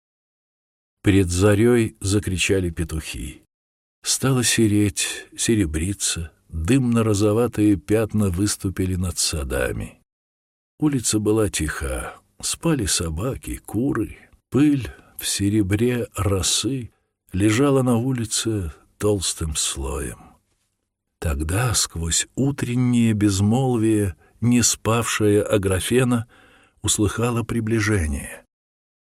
Перед зарей закричали петухи. Стало сереть, серебриться, дымно-розоватые пятна выступили над садами. Улица была тиха, спали собаки, куры, пыль в серебре росы лежала на улице толстым слоем. Тогда сквозь утреннее безмолвие не спавшая Аграфена услыхала приближение.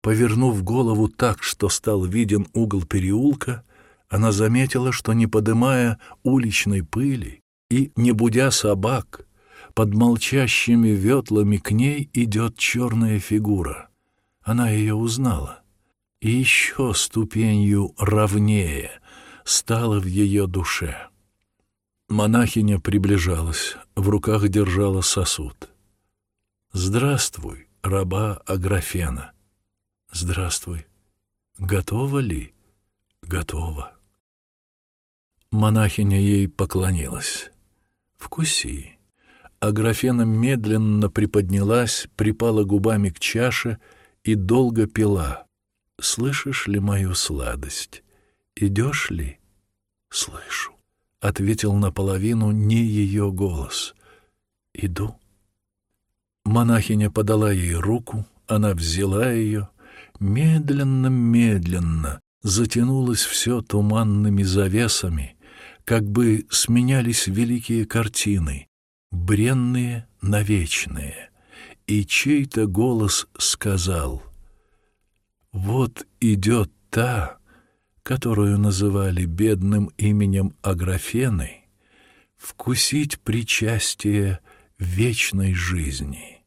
Повернув голову так, что стал виден угол переулка, она заметила, что, не подымая уличной пыли и не будя собак, под молчащими ветлами к ней идет черная фигура. Она ее узнала. И еще ступенью ровнее стала в ее душе. Монахиня приближалась, в руках держала сосуд. «Здравствуй, раба Аграфена!» «Здравствуй! Готова ли?» «Готова!» Монахиня ей поклонилась. «Вкуси!» Аграфена медленно приподнялась, припала губами к чаше и долго пила. «Слышишь ли мою сладость? Идешь ли?» «Слышу», — ответил наполовину не ее голос. «Иду». Монахиня подала ей руку, она взяла ее, медленно-медленно затянулось все туманными завесами, как бы сменялись великие картины, бренные на вечные, и чей-то голос сказал «Вот идет та, которую называли бедным именем Аграфены, вкусить причастие вечной жизни».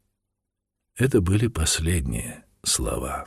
Это были последние слова.